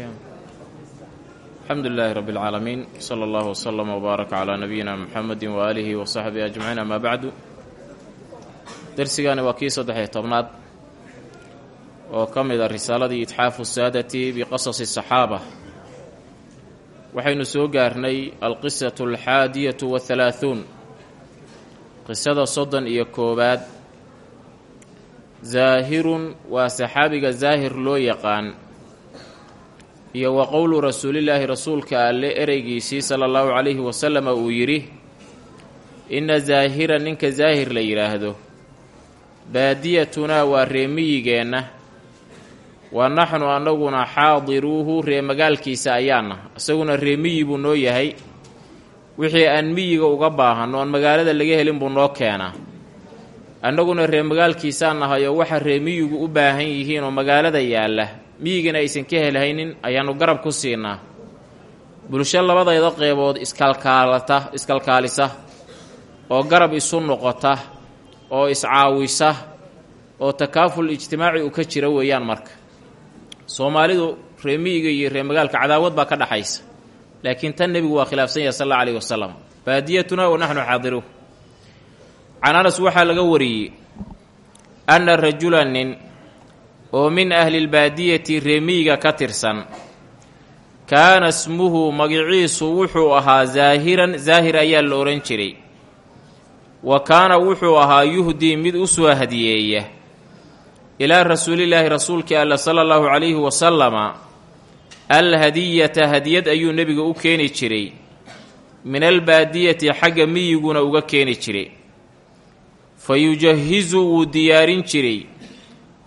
alxamdu lilaahi rabbi اlcaalamiin sala allahu wslama wbaaraka calaa nabiyina muxamedi waaalihi wa saxbihi ajmaciin amaa bacdu dersigani waa kii saddex-iyo tobnaad oo ka mid a risaaladii itxaafu saadati biqasasi saxaaba. Waxaynu soo gaarnay alqisatu alxaadiyatu wahalaahuun qisada soddon iyo koowaad. Zaahirun waa saxaabiga zaahir loo yaqaan iyo wa qowlu rasuulillaahi rasuulka alle ereygiisii sala allahu calayhi wasalama uu yidhi inna zaahira ninka zaahir la yidhaahdo baadiyatunaa waa reemiyigeenna wa naxnu annaguna xaadiruuhu reemagaalkiisa ayaana isaguna reemiyi buu noo yahay wixii aan miyiga uga baahanno oon magaalada laga helin buu noo keenaa. Annaguna reemagaalkiisaan nahay oo waxa reemiyigu u baahan yihiin oo magaalada yaalla miyigana aysan ka helhaynin ayaannu garab ku siinaa. Bulsho labadayda qeybood iskalkaalata iskalkaalisa oo garab isu noqota oo iscaawisa oo takaaful ijtimaaci u ka jira weeyaan marka. Soomaalidu reemiyiga iyo reemagaalka cadaawad baa ka dhaxaysa laakiin tan nebigu waa khilaafsan yahay sal alla alayhi wasalam baadiyatuna wa naxnu xaadiruun can anas waxaa laga wariyey anna rajula nin oo min ahlilbaadiyati reemiyiga ka tirsan. Kaana smuhu magiciisu wuxuu ahaa zaahiran zaahir ayaa la odhan jiray. Wa kaana wuxuu ahaa yuhdii mid u soo hadiyeeya. Ilaa rasuulillaahi rasuulkii alla sala allahu calayhi wasalama alhadiyata hadiyad ayuu nebiga u keeni jiray. Min albaadiyati xagga miyiguna uga keeni jiray. Fa yujahizu wuu diyaarin jiray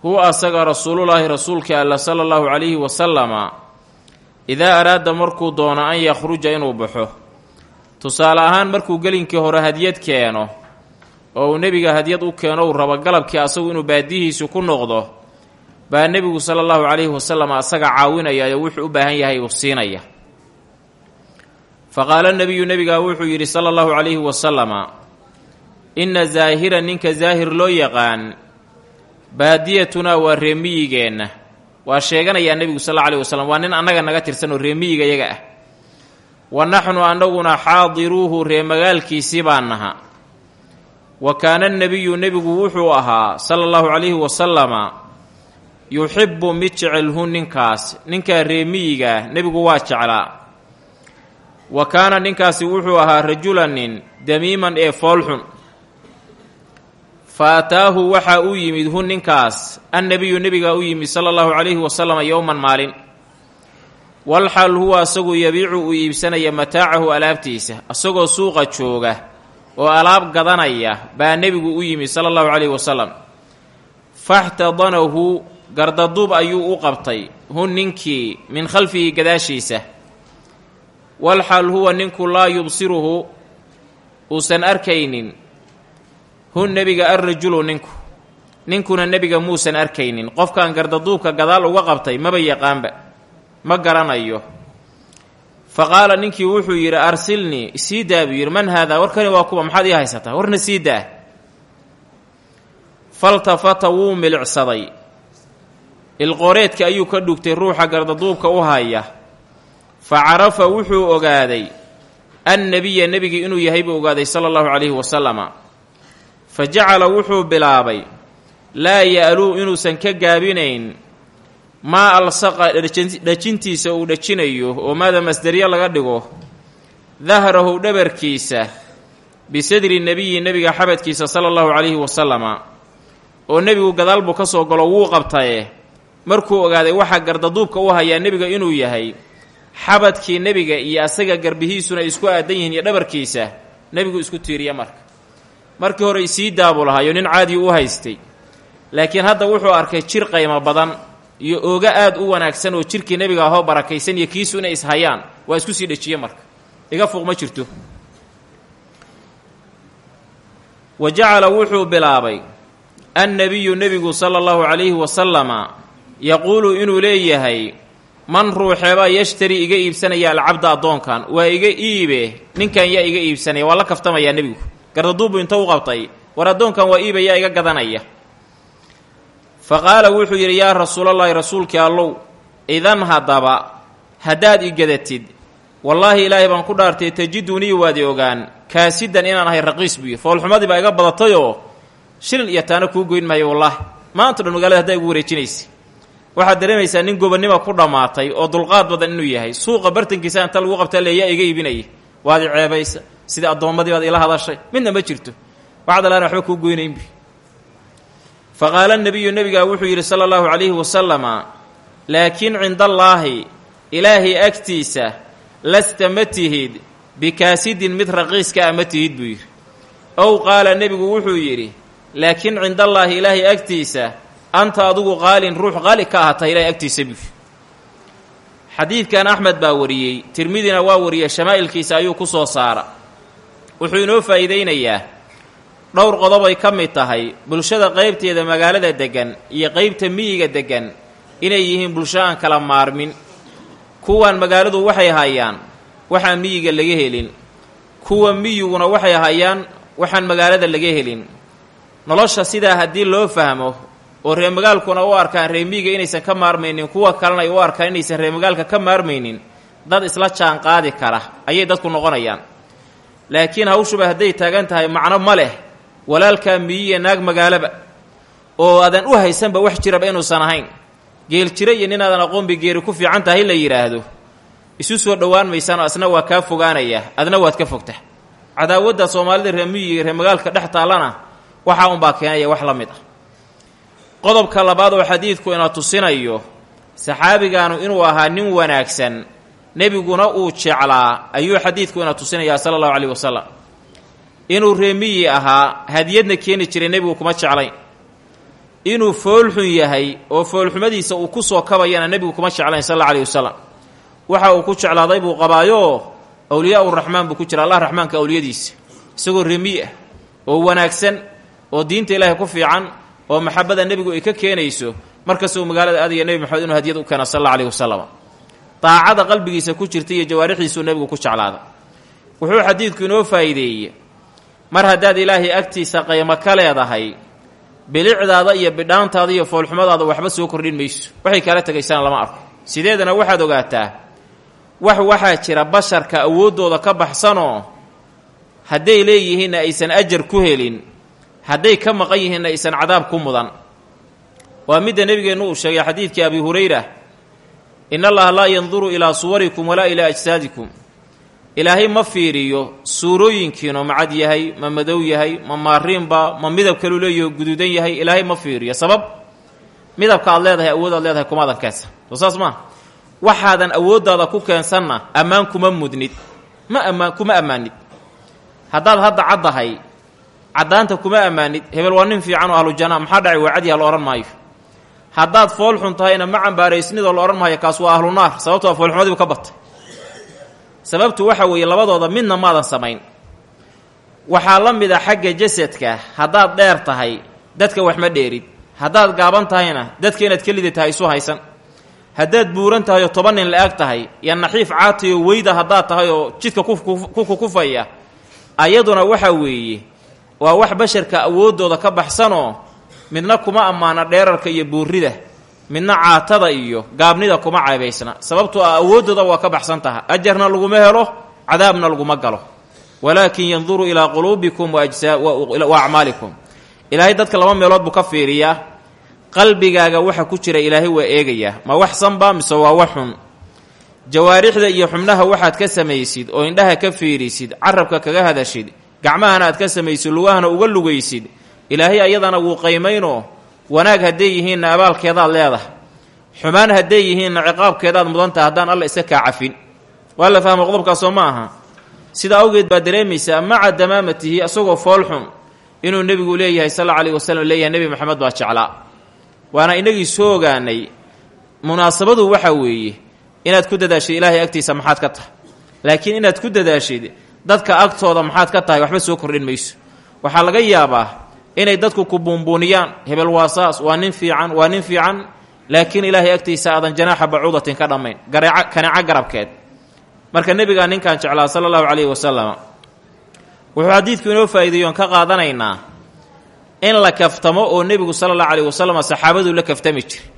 hu asaga rasuulullaahi rasuulkii alla sala allahu calayhi wasalama idaa araada markuu doono an yakhruja inuu baxo. Tusaale ahaan markuu gelinkii hore hadiyad keeno oo uu nebiga hadyad u keeno uu rabo galabkii asagu inuu baadiyihiisu ku noqdo baa nebigu sala allahu calayhi wasalam asaga caawinaya oo wuxuu u baahan yahay uu siinaya. Fa qaala nebiyu nebigaa wuxuu yidhi sala allahu calayhi wasalama inna zaahira ninka zaahir loo yaqaan baadiyatunaa waa reemiyigeenna. Waa sheeganayaa nebigu sal alla alayhi wasalam waa nin annaga naga tirsan oo reemiyiga yaga ah. Wa naxnu annaguna xaadiruuhu reemagaalkiisii baan naha wa kaana nebiyu nebigu wuxuu ahaa sala allahu calayhi wasalama yuxibbu mid jecelhu ninkaas. Ninkaa reemiyigaah nebigu waa jeclaa. Wa kaana ninkaasi wuxuu ahaa rajulanin damiiman ee foolxun fa ataahu waxaa u yimid hu ninkaas. Annebiyu nebigaa u yimid sala allahu calayhi wasalama yowman maalin. Walxal huwa asagu yabiicu uu iibsanaya mataacahu alaabtiisa asagoo suuqa jooga oo alaab gadanaya baa nebigu u yimid sala allahu calayhi wasalam faxtadanahu gardaduub ayuu u qabtay hu ninkii min khalfihi gadaashiisa. Walxal huwa ninku laa yubsiruhu uusan arkaynin hu nebiga alrajulu ninku. Ninkuna nebiga muusan arkaynin. Qofkan gardaduubka gadaal uga qabtay maba yaqaanba. Ma garanayo. Fa qaala ninkii wuxuu yidhi arsilnii sii daa buu yidhi man haadaa warkani waa kuwa maxaad ii haysataa warna sii daa. Faltafata wuu milicsaday ilqoreedka ayuu ka dhugtay ruuxa gardaduubka u haya fa carafa wuxuu ogaaday annebiya nebigii inuu yahay buu ogaaday sala allahu calayhi wasalama fa wuxuu bilaabay laa ya'luu inuusan ka gaabinayn. Maa alsaqa dhajintiisa uu dhajinayo oo maada masderyo laga dhigo? Dahrahu dhabarkiisa bisadri nebiyi nebiga xabadkiisa sala allahu calayhi wasalama oo nebigu gadaal buu ka soo galo wuu qabtaye. Markuu ogaaday waxaa gardaduubka u hayaa nebiga inuu yahay xabadkii nebiga iyo asaga garbihiisuna isku aadan yihiin iyo dhabarkiisa nebigu isku tiiriya marka markii hore isii daabuu lahayo nin caadi u haystay. Laakiin hadda wuxuu arkay jir qaymo badan iyo ooga aad u wanaagsan oo jirkii nebiga ahoo barakaysan iyo kiisu inay ishayaan. Waa isku sii dhejiye marka. Iga fuuq ma jirto. Wa jacala wuxuu bilaabay annebiyu nebigu sala allahu calayhi wasalama yaquulu inuu leeyahay man ruuxeebaa yashtari iga iibsanaya alcabda addoonkan waa iga iibe ninkan yaa iga iibsanaya waa la kaftamayaa nebigu gardaduubu inta u qabtay. War addoonkan waa iibe yaa iga gadanaya. Fa qaala wuxuu yidhi yaa rasuulallaahi rasuulkii allow idan haddaba haddaad i gadatid wallaahi ilaahay baan ku dhaartay tajidunii waadi ogaan. Kaasidan inaan ahay raqiis buuyi foolxumadii baa iga badatayoo shilin iyo taana kuu goyn maayo wallaahi. Maanta dhan magaalada haddaa igu wareejinaysa. Waxaad dareemaysaa nin gobonnima ku dhammaatay oo dulqaad badan inuu yahay. Suuqa bartankiisa inta lagu qabtaa leeyaa iga iibinaya waad i ceebaysa sidii addoommadii baad ila hadashay midna ma jirto. Waxaad alaana waxba kuu goynaynbu fa qaala nabiyu nebigaa wuxuu yidhi sala allahu calayhi wasalama laakiin cindallaahi ilaahay agtiisa lasta ma tihid bikaasidin mid raqiiska a ma tihid buu yidhi. Ow qaala nebigu wuxuu yidhi laakiin cindallaahi ilaahay agtiisa anta adugu qaalin ruux qaali ka ahata ilaahay agtiisa buu yidhi. Xadiidkan axmed baa wariyey tirmidina waa wariyey shamaa'ilkiisa ayuu ku soo saara wuxuu inoo faa'iidaynayaa dhowr qodobay ka mid tahay bulshada qaybteeda magaalada deggan iyo qeybta miyiga deggan inay yihiin bulsho aan kala maarmin. Kuwan magaaladu waxay hayaan waxaan miyiga laga helin. Kuwa miyiguna waxay hayaan waxaan magaalada laga helin. Nolosha sidaa haddii loo fahmo oo reemagaalkuna u arkaan reemiyiga inaysan ka maarmaynin kuwa kalena ay u arkaan inaysan reemagaalka ka maarmaynin dad isla jaan qaadi kara ayay dadku noqonayaan laakiin hawshuba hadday taagan tahay macno ma leh. Walaalkaa miyiya naag magaalaba oo aadan u haysanba wax jiraba inuusan ahayn. Geel jira iyo ninaadan aqoonbi geeri ku fiican tahay la yidhaahdo isu soo dhowaan maysaan oo asna waa kaa fogaanaya. Adna waad ka fogta. Cadaawadda soomaalida reemiyiga reemagaalka dhex taallana waxaa unbaa keenaya wax la mid ah. Qodobka labaad oo xadiidku ina tusinayo saxaabigaanu inuu ahaa nin wanaagsan nebiguna uu jeclaa ayuu xadiidku ina tusinayaa sala allahu caleyhi wasalam inuu reemiyi ahaa hadiyadna keeni jiray nebigu kuma jeclayn. Inuu foolxun yahay oo foolxumadiisa uu ku soo kabayana nebigu kuma jeclayn sal alla aleyhi wasalam waxa uu ku jeclaaday buu qabaayoo awliyaa uraxmaan buu ku jira allah raxmaanka awliyadiisa. Isagoo reemiyi ah oo wanaagsan oo diinta ilaahay ku fiican oo maxabada nebigu ay ka keenayso markastuu magaalada aadaya nebi maxamed inuu hadiyad u keena sal alla aleyhi wasalam daacada qalbigiisa ku jirta iyo jawaarixiisuu nebigu ku jeclaada. Wuxuu xadiidku inoo faa'iideeyey. Mar haddaad ilaahay agtiisa qaymo ka leedahay bilicdaada iyo bidhaantaada iyo foolxumadaada waxba soo kordhin mayso. Waxay kala tegaysaan lama arko. Sideedana waxaad ogaataa wax waxaa jira basharka awooddooda ka baxsanoo hadday leeyihiinna aysan ajar ku helin hadday ka maqan yihiinna aysan cadaab ku mudan. Waa midda nebigeennu uu sheegay xadiidkii abi hurayra in allaha laa yanduru ilaa suwarikum walaa ilaa ajsaadikum. Ilaahay ma fiiriyo suurooyinkiinu ma cad yahay ma madow yahay ma maariinba ma midab kalu leeyaho guduudan yahay ilaahay ma fiiriyo. Sabab? Midabka aad leedahay awood aad leedahay kumaadan keensan soo saas maa waxaadan awooddaada ku keensanna ammaan kuma mudnid. Ma ammaan kuma ammaanid. Haddaad hadda caddahay caddaanta kuma ammaanid. Hebel waa nin fiican oo ahlujanna maxaa dhacay? Waa cadyaha la odhan maayo haddaad fool xun tahayna ma cambaaraysnidoo la odhan maayo kaas waa ahlu naar. Sababto a foolxumadiibu ka batay. Sababtu waxa weeye labadooda midna maadan samayn. Waxaa la mid a xagga jasadka haddaad dheer tahay dadka wax ma dheerid haddaad gaaban tahayna dadka inaad ka lidi tahay isu haysan. Haddaad buuran tahay oo toban nin la-ag tahay iyo naxiif caatayo weyda haddaad tahay oo jidka ku kukufaya ayaduna waxa weeye waa wax basharka awooddooda ka baxsanoo midna kuma ammaana dheerarka iyo buurrida midna caatada iyo gaabnida kuma ceebaysna sababtoo ah awooddooda waa ka baxsan taha. Ajarna laguma helo cadaabna laguma galo. Walaakin yanduru ilaa quluubikum wa acmaalikum. Ilaahay dadka laba meelood buu ka fiiriyaa. Qalbigaaga waxa ku jira ilaahay waa eegayaa ma wax sanba mise waa wax xun? Jawaarixda iyo xubnaha waxaad ka samaysid oo indhaha ka fiirisid carabka kaga hadashid gacmahana aad ka samaysid lugahana uga lugaysid ilaahay ayadana wuu qaymaynoo wanaag hadday yihiinna abaalkeedaad leedahay xumaan hadday yihiinna ciqaabkeedaad mudantaha haddaan alla iska kaa cafin. Waa la fahma qodobkaasoo ma aha. Sidaa awgeed baad dareemaysaa maca damaamatihi asagoo foolxun inuu nebigu leeyahay sal alla alayh wasalam leeyahay nebi maxamed baa jeclaa. Waana inagii soo ogaanay munaasabadu waxa weeye inaad ku dadaashid ilaahay agtiisa maxaad ka tahay. Laakiin inaad ku dadaashid dadka agtooda maxaad ka tahay waxba soo kordhin mayso. Waxaa laga yaabaa inay dadku ku buunbuuniyaan. Hebel waa saas waa nin fiican waa nin fiican laakiin ilaahay agtiisa aadan janaaxa bacuudatin ka dhammayn. Gareec kaneeco garabkeed. Marka nebigaa ninkan jeclaa sala allahu calayhi wasalam wuxuu xadiidku inoo faa'iideeyoon ka qaadanaynaa in la kaftamo oo nebigu sala allahu calayhi wasalam saxaabaduu la kaftami jiray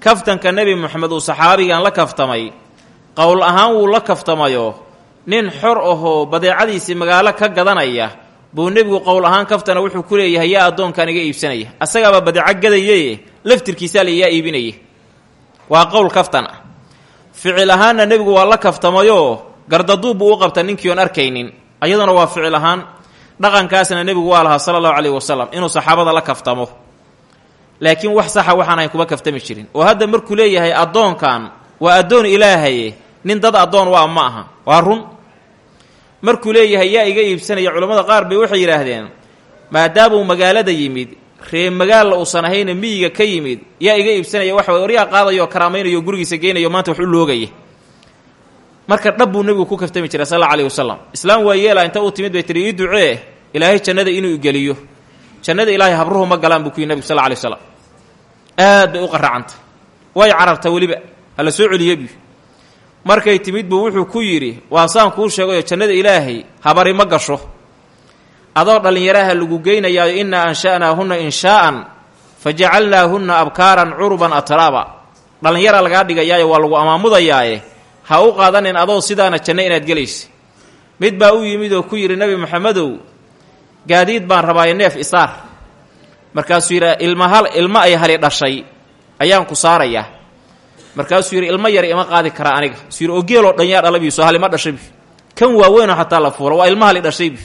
kaftanka nebi moxamed uu saxaabigan la kaftamay qowl ahaan wuu la kaftamayo. Nin xor ahoo badeecadiisii magaalo ka gadanaya buu nebigu qowl ahaan kaftana wuxuu ku leeyahay yaa addoonkan iga iibsanaya. Asagaaba badeeco gadayaye laftirkiisaa la yaa iibinaya waa qowl kaftan ah ficil ahaanna nebigu waa la kaftamayoo gardaduub buu u qabta ninkii oon arkaynin. Ayaduna waa ficil ahaan dhaqankaasna nebigu waa lahaa sala allahu caleyhi wasalam inuu saxaabada la kaftamo. Laakiin wax saxa waxaan ahayn kuma kaftami jirin. Oo hadda markuu leeyahay addoonkan waa addoon ilaahaye nin dad addoon waa ma aha. Waa run markuu leeyahay yaa iga iibsanaya culammada qaar bay waxay yidhaahdeen maadaamuu magaalada yimid ree magaalla uusan ahayna miyiga ka yimid yaa iga iibsanaya waxa way oryaa qaadayo karaamaynayo gurigiisa geynayo maanta wax u loogaya marka dhab buu nebigu ku kaftami jiray sal alla alayhi wasalam islaam waa yeela inta uu timid bay tihi ii ducee ilaahay jannada inuu igeliyo jannada ilaahay habruhu ma galaan buu ku yihi nebigu sal alay waslam aad bay u qaracantay. Way cararta weliba hala soo celiyebi markay timid buu wuxuu ku yidhi waa saan kuu sheegayo jannada ilaahay habari ma gasho. Adoo dhallinyaraha lagu geynayaayo innaa ansha'naahunna inshaa'an fa jacalnaahunna abkaaran curuban atraaba dhallinyara lagaa dhigayaayo waa lagu amaamudayaaye ha u qaadanin adoo sidaana janno inaad gelaysa mid baa u yimid oo ku yidhi nebi moxamedow gaadiid baan rabaayo neef isaar. Markaasuu yidhi ilma hal ilmo ay hali dhashay ayaan ku saarayaa markaasuu yidhi ilmo yar ima qaadi karaa aniga. Suu yidhi oo geeloo dhan yaa dhalabiiso halima dhashabi kan waaweynoo xataa la fuula waa ilma hali dhashaybi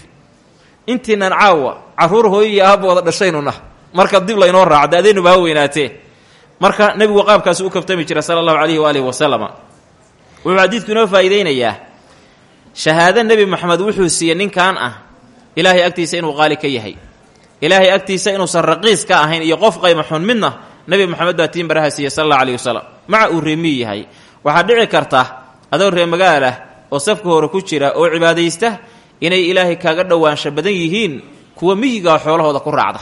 intiinan caawa carruur hooyo iyo dhashaynuna marka dib laynoo raaco da-deenuba ha weynaatee marka nebigu qaabkaasi u kaftami jira sala allahu calayhi waalihi wasalama wuxuu xadiidku inoo faa'iideynayaa shahaado nebi wuxuu siiyey ninkan ah ilaahay agtiisa inuu qaali ka yahay. Ilaahay agtiisa inuusan raqiis ka ahayn iyo qof qayma xun midna nebi moxamed baa tiin baraha siiyey sal allahu alayhi wasalam maca uu reemiyi yahay. Waxaa dhici karta adoo ree magaalah oo safka hore ku jira oo cibaadaysta inay ilaahay kaaga dhowaansha badan yihiin kuwa miyigaa xoolahooda ku raacda.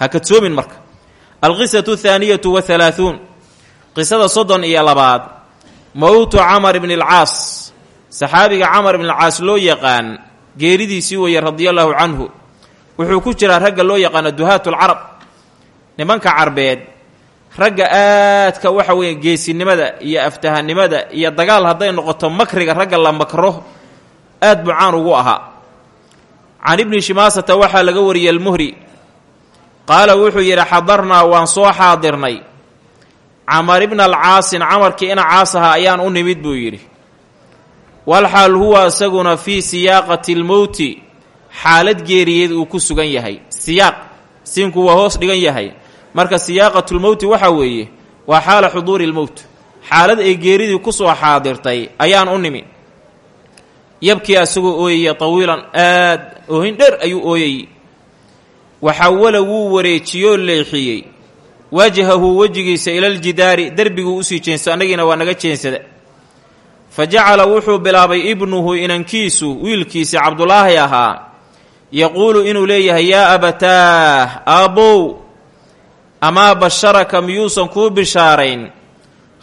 Ha kadsoomin marka. Alqisatu athaaniyatu wahalaahuun qisada soddon iyo labaad. Mowtu camar ibni alcaas. Saxaabiga camar ibni alcaas loo yaqaan geeridiisii weeye radiallahu canhu. Wuxuu ku jiraa ragga loo yaqaano duhaatulcarab nimanka carbeed ragga aadka waxa weeye geesinimada iyo aftahanimada iyo dagaal hadday noqoto makriga ragga la makro aad buu caan ugu ahaa. Can ibni shimaasata waxaa laga wariyey almuhri. Qaala wuxuu yidhi xadarnaa waan soo xaadirnay. Camar ibna alcaasin camarkii ina caas ahaa ayaan u nimid buu yidhi. Walxaal huwa isaguna fii siyaaqati lmowti xaalad geeriyeed uu ku sugan yahay. Siyaaq siinku waa hoos dhigan yahay marka siyaaqatulmowti waxaa weeye waa xaala xuduuri lmowt xaalad ay geeridii ku soo xaadirtay ayaan u nimi yabkii asagoo ooyaya tawiilan aad oohin dher ayuu ooyayey waxawala wuu wareejiyoo leexiyey. Wajhahu wejigiisa ilaljidaari derbiguu u sii jeensto annagiina waa naga jeensada. Fa jacala wuxuu bilaabay ibnuhu inankiisu wiilkiisi cabdulaahi ahaa. Yaquulu inuu leeyahay yaa abataah aabbow amaa basharaka miyuusan kuu bishaarayn?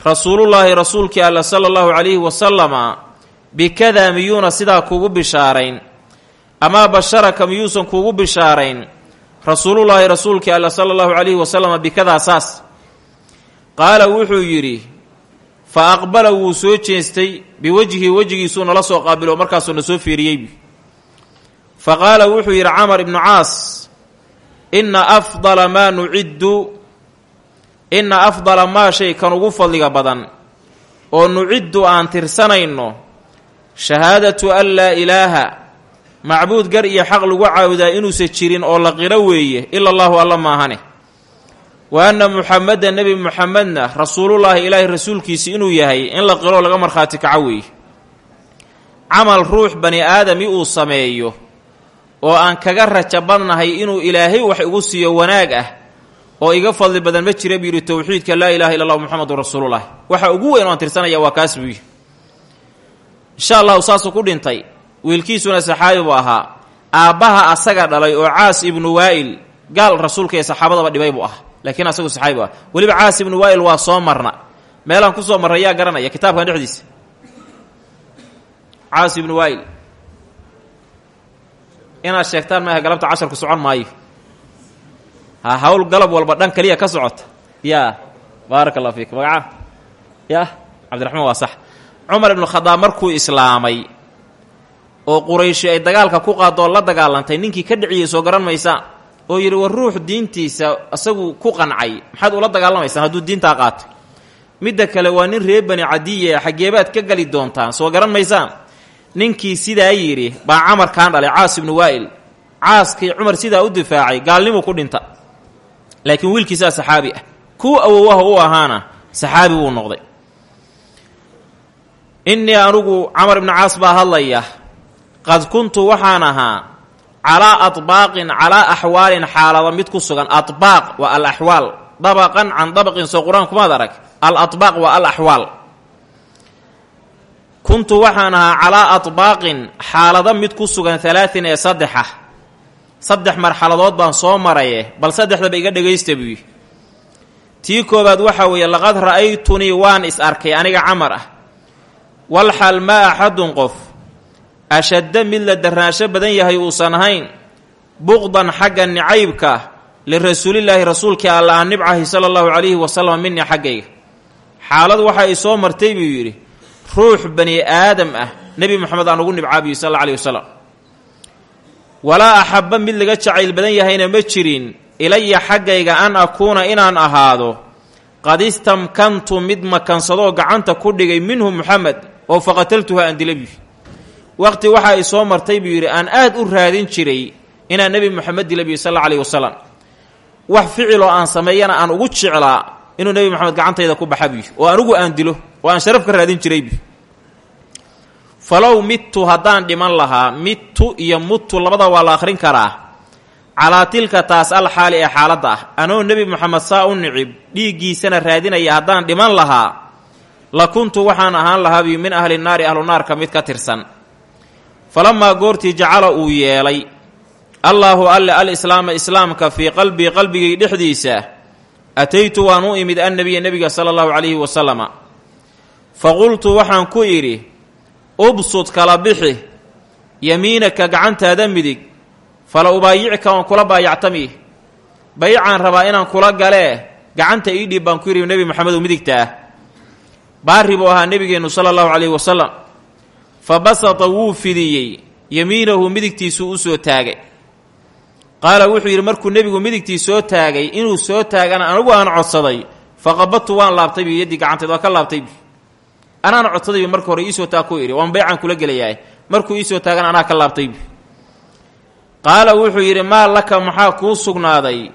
Rasuulullaahi rasuulkii alla sala allahu calayhi wasalama bikadaa miyuuna sidaa kugu bishaarayn? Amaa basharaka miyuusan kuugu bishaarayn? Rasuulullaahi rasuulkii alla sala allahu calayhi wasalama bikadaa saas. Qaala wuxuu yidhi fa aqbala wuu soo jeestay biwejhi wejigiisuu nala soo qaabilo markaasuu na soo fiiriyeybi fa qaala wuxuu yidhi camar ibnu caas inna afdala maa nuciddu inna afdala maa shay kan ugu fadliga badan oo nuciddu aan tirsanayno shahaadatu an laa ilaaha macbuud gar iyo xaq lagu caabudaa inuusan jirin oo la qiro weeye ila allaahu alla maahane wa anna muxameda nebi muxamedna rasuulullaahi ilaahay rasuulkiisi inuu yahay in la qiroo laga markhaati kaco weeye. Camal ruux bani aadami uu sameeyo oo aan kaga raja badnahay inuu ilaahay wax igu siiyo wanaag ah oo iga fadli badan ma jira buu yidhi towxiidka laa ilaha illa allahu muxamedun rasuulullahi waxa ugu weyn oo aan tirsanaya waa kaas buu insha allahu saasuu ku dhintay. Wiilkiisuna saxaabi buu ahaa. Aabbaha asaga dhalay oo caas ibnu waa'il gaal rasuulka ee saxaabadaba dhibay buu ahaa. Laakiin asagu saxaabi bu ah weliba caas ibnu waa'il waa soo marna. Meelaan ku soo yaa garanaya kitaabkan dhexdiisa. Caas ibnu waa'il inaad sheegtaan maaha galabta casharku socon maayo. Ha hawl galab walba dhan kaliya ka socota. Yaa baaraka allah fiik magaca. Ya cabdiraxmaan waa sax. Cumar ibnu khadaab markuu islaamay oo qurayshi ay dagaalka ku qaadoo la dagaalantay ninkii ka dhiciyey soo garan maysaan oo yidhi war ruux diintiisa isagu ku qancay maxaad ula dagaalamaysaan hadduu diintaa qaato? Midda kale waa nin reer bani cadiya xaggeebaad ka gali doontaan soo garan maysaan ninkii sidaa yidhi baa camarkaan dhalay caas ibnu waa'il. Caaskii cumar sidaa u difaacay gaalnimu ku dhinta. Laakiin wiilkiisaa saxaabi ah. Kuwa awowaha u ahaana saxaabi wuu noqday. Innii anugu camar ibnu caas baa hadlaya qad kuntu waxaan ahaa calaa adbaaqin calaa axwaalin xaalado mid ku sugan. Adbaaq waa al axwaal dabaqan can dabaqin soo qur'aan kumaad arag. Al adbaaq waa al axwaal kuntu waxaan ahaa calaa adbaaqin xaalado mid ku sugan halaatin ee saddexa saddex marxaladood baan soo maraye bal saddexdaba iga dhegaysta buuyi tii koowaad waxaa weeye laqad ra'aytunii waan is arkay aniga camar ah. Walxal maa axadun qof? Ashadda mid la darnaansho badan yahay uusan ahayn? Buqdan xagga nicaybka lirasuulillaahi rasuulkii alla aan nibcahi sala allahu calayhi wasalam minii xaggayga. Xaalad waxa ay soo martay buu yidhi ruux bani aadam ah nebi moxamed aan ugu nibcaabiyo sal alla alayhi wasalam walaa axabba mid laga jacayl badan yahayna ma jirin ilaya xaggayga an akuuna inaan ahaado qad istamkantu mid makansadoo gacanta ku dhigay minhu muxamed oo faqataltuha aan dila buy waqti waxa ay soo martay buu yidhi aan aad u raadin jiray inaan nebi moxamed dila buy sal alla alayhi wasalam wax ficiloo aan sameeyana aan ugu jeclaa inuu nebi moxamed gacantayda ku baxa oo anugu aan dilo oo aan sharaf ka raadin jiray buy falow midtu haddaan dhiman lahaa midtu iyo muttu labada waa la akhrin karaa. Calaa tilka taas al xaali ee xaaladda ah. Anoo nebi moxamed saa u nicib dhiiggiisana raadinaya haddaan dhiman lahaa la kuntu waxaan ahaan lahaabiyu min ahli naari ahlu naarka mid ka tirsan. Falamaa goortii jacala uu yeelay allaahu alle al islaama islaamka fii qalbii qalbigay dhexdiisa ataytu waan u imid annabiya nebiga sala allahu calayhi wasalama fa qultu waxaan ku idhi ubsud kala bixi yamiinaka gacantaada midig fala ubaayicka oon kula baayactami. Bayicaan rabaa inaan kula galee gacanta ii dhiib baan ku yidhi nebi moxamedow midigta. Ah baari buu ahaa nebigeennu sala allahu calayhi wasalam fa basata wuu fidiyey yamiinahu midigtiisuu u soo taagay qaala wuxuu yidhi markuu nebigu midigtii soo taagay inuu soo taagana anigu aan codsaday. Faqabadtu waan laabtay bi yaddii gacanteed waa ka laabtay bi anaana codsadaybi marka hore iisoo taag ku idhi waan baycaan kula gelayahay markuu iisoo taagana anaa ka laabtay bi qaala wuxuu yidhi maa laka maxaa kuu sugnaaday?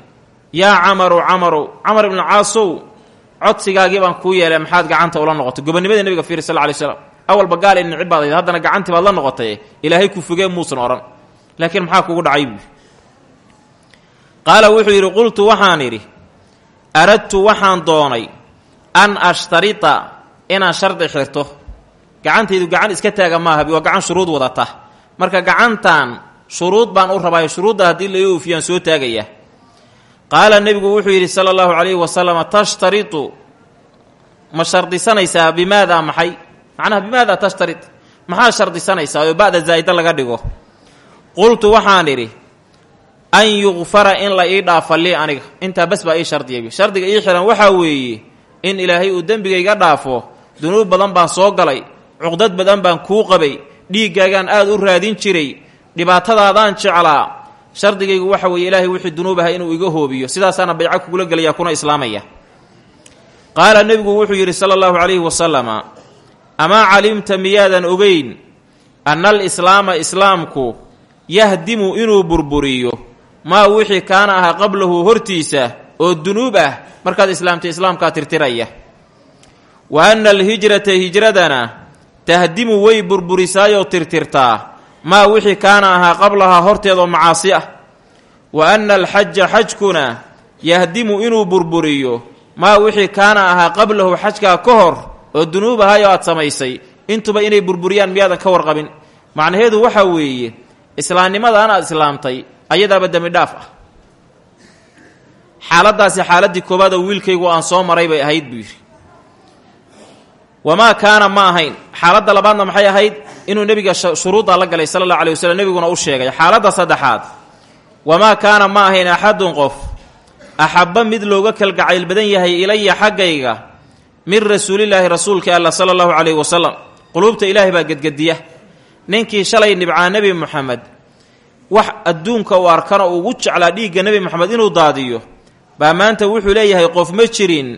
Yaa camaru camarow camar ibnu caasow codsigaagii baan kuu yeelay maxaad gacanta ula noqotay. Gobonnimadii nabiga fiiri sal lay slam awalba gaal i nicib haddana gacantii baad la noqotay. Ilaahay ku fogee muusan odhan. Laakiin maxaa kugu dhacay buui qaala wuxuu yidhi qultu waxaan idhi aradtu waxaan doonay an ashtarita inaan shardi xirto. Gacantaydu gacan iska taaga maaha waa gacan shuruud wadata. Marka gacantan shuruud baan u rabaayo shuruudda haddii la oofiyaan soo taagaya. Qaala nebigu wuxuu yidhi sala allahu calayhi wasalam tashtaritu ma shardisanaysaa bimaadaa maxay? Macnaha bimaadaa tashtarit maxaa shardisanaysaa oo ba'da zaa'ida laga dhigo? Qultu waxaan idhi an yukfara in la ii dhaafa lii aniga. Intaa bas baa ii shardiyay shardiga ii xihan waxaa weeye in ilaahay uu dembigayga dhaafo dunuub badan baan soo galay cuqdad badan baan kuu qabay dhiiggaagaan aad u raadin jiray dhibaatadaadaan jeclaa. Shardigaygu waxa weeye ilaahay wixii dunuub aha inuu iga hoobiyo. Sidaasaana bayco kugula gelaya kuna islaamaya. Qaala nebigu wuxuu yidhi sala allahu calayhi wasalama amaa calimta miyaadan ogeyn anna alislaama islaamku yahdimu inuu burburiyo maa wixii kaana ahaa qablahu hortiisa oo dunuub ah markaad islaamtay islaamkaa tirtiraya. Wa anna alhijrata hijradana tahdimu way burburisaayoo tirtirtaa maa wixii kaana ahaa qablahaa horteedoo macaasi ah. Wa anna alxaja xajkuna yahdimu inuu burburiyo maa wixii kaana ahaa qablahu xajkaa ka hor oo dunuub ahaayoo aad samaysay intuba inay burburiyaan miyaadan ka warqabin. Macnaheedu waxaa weeye islaamnimadaan aad islaamtay ayadaaba dembi dhaaf ah. Xaaladaasi xaaladii koowaad oo wiilkaygu aan soo maray bay ahayd buu yidhi. Wamaa kaana ma ahayn. Xaaladda labaadna maxay ahayd? Inuu nebiga shuruuddaa la galay sala allahu alay waslm nebiguna u sheegay. Xaaladda saddexaad. Wamaa kaana ma ahayn axadun qof. Axabba mid looga kalgacayl badan yahay ilaya xaggayga min rasuulillaahi rasuulka alla sala allahu calayhi wasalam quluubta ilaahay baa gedgediya. Ninkii shalay nibcaa nebi moxamed wax adduunka u arkana ugu jeclaa dhiigga nebi moxamed inuu daadiyo baa maanta wuxuu leeyahay qof ma jirin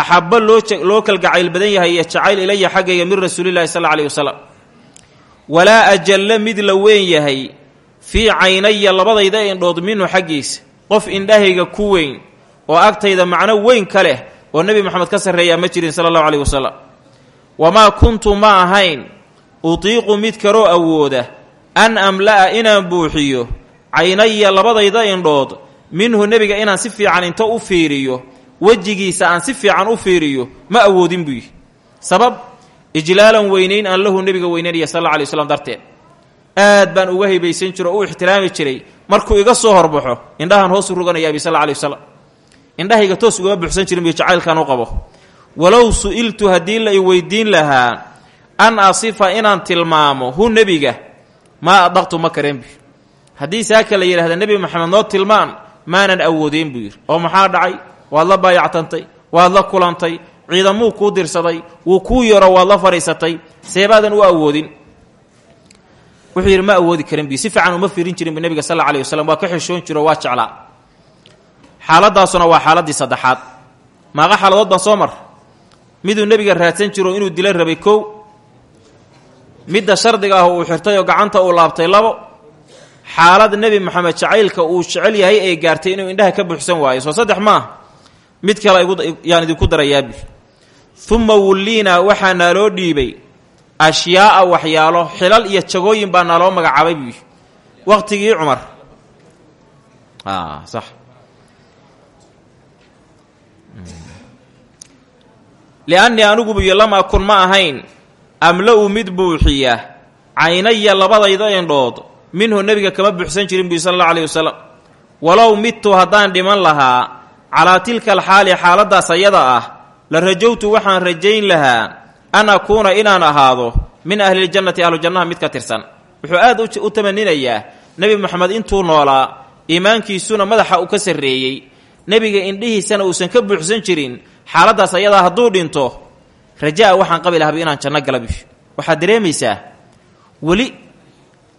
axabbo loo loo kalgacayl badan yahay iyo jacayl ilaya xaggayga min rasuulillahi sal alla aleyhi wasalam walaa ajalla mid la weyn yahay fii caynaya labadayda indhood minhu xaggiisa. Qof indhahayga ku weyn oo agtayda macno weyn ka leh oo nebi moxamed ka sarreeyaa ma jirin sala allahu aleyhi wasalam wamaa kuntu ma ahayn utiiqu mid karoo awooda an amla'a inaan buuxiyo caynaya labadayda indhood minhu nebiga inaan si fiican inta u fiiriyo wejigiisa aan si fiican u fiiriyo ma awoodin buu sabab ijlaalan weynayn aan lahu nebiga weynaynaya sal alla alay waslam darteed. Aad baan uga haybaysan jiro oo u ixtiraami jiray markuu iga soo horbaxo indhahaan hoosu ruganayaa bi sal alay wasalam indhahayga toos ugama buuxsan jirin bi jacaylkan u qabo. Walow su'iltu haddii la i weydiin lahaa an asifa inaan tilmaamo hu nebiga maa adaqtu ma kareen buu haddii saaka la yidhahda nebi maxamed noo tilmaan maanan awoodeen buu yidhi. Oo maxaa dhacay? Waad la baayactantay waad la kulantay ciidamuu kuu dirsaday wuu kuu yaro waad la fadhiisatay seebaadan u awoodin. Wuxuu yidhi ma awoodi karin bi si uma fiirin jirin bu nebiga sal alih wasalam waa ka xishoon jiro waa jeclaa. Xaaladaasuna waa xaaladdii saddexaad. Maaqa xaaladood baan soo mar. Miduu nebiga raadsan jiro inuu dila rabay kow midda shardiga ah uu xirtay oo gacanta uu laabtay labo xaalad nebi moxamed jacaylka uu jecel yahay ee gaartay inuu indhaha ka buuxsan waayo. Soo saddex maaha mid kale yaan idinku darayaabi uma wulliinaa waxaa naaloo dhiibay. Ashyaa'a waxyaalo xilal iyo jagooyin baa naaloo magacaabay buu waqtigii cumar. Sax. Liannii anigu buyo lam akun ma ahayn amla-u mid buuxiya caynaya labadayda indhood minhu nebiga kama buuxsan jirin buy sal alla aleyhi wasalam walow midtu haddaan dhiman lahaa calaa tilka alxaali xaaladdaas ayada ah la rajowtu waxaan rajayn lahaa an akuuna inaan ahaado min ahliljannati ahlujannaha mid ka tirsan. Wuxuu aad u tamaninayaa nebi moxamed intuu noolaa iimaankiisuna madaxa u ka sarreeyey. Nebiga indhihiisana uusan ka buuxsan jirin xaaladdaas ayadaa hadduu dhinto rajaa waxaan qabi lahaba inaan janno galabi. Waxaad dareemaysaa weli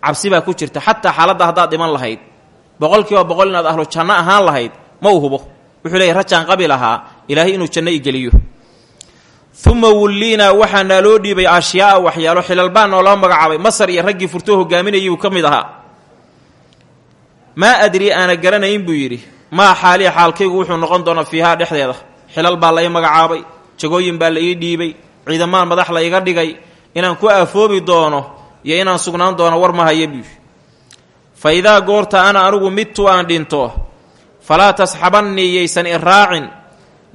cabsi baa ku jirta. Xataa xaaladda haddaad dhiman lahayd boqol kiiba boqol inaad ahlu janno ahaan lahayd ma u hubo. Wuxuu leeyahy rajaan qabi lahaa ilaahay inuu janno igeliyo uma wulliinaa waxaa naaloo dhiibay ashyaaa waxyaalo xilal baa nooloo magacaabay. Masar iyo raggii furtoo hogaaminayuu ka mid ahaa. Maa adrii aana garanayn buu yidhi. Maa xaaliya xaalkaygu wuxuu noqon doonaa fiihaa dhexdeeda. Xilal baa la magacaabay jagooyin baa la ii dhiibay ciidamaan madax la iga dhigay inaan ku aafoobi doono iyo inaan sugnaan doono war ma haya buu fa idaa goorta ana anigu midtu aan dhinto falaa tasxabannii yaysan i raacin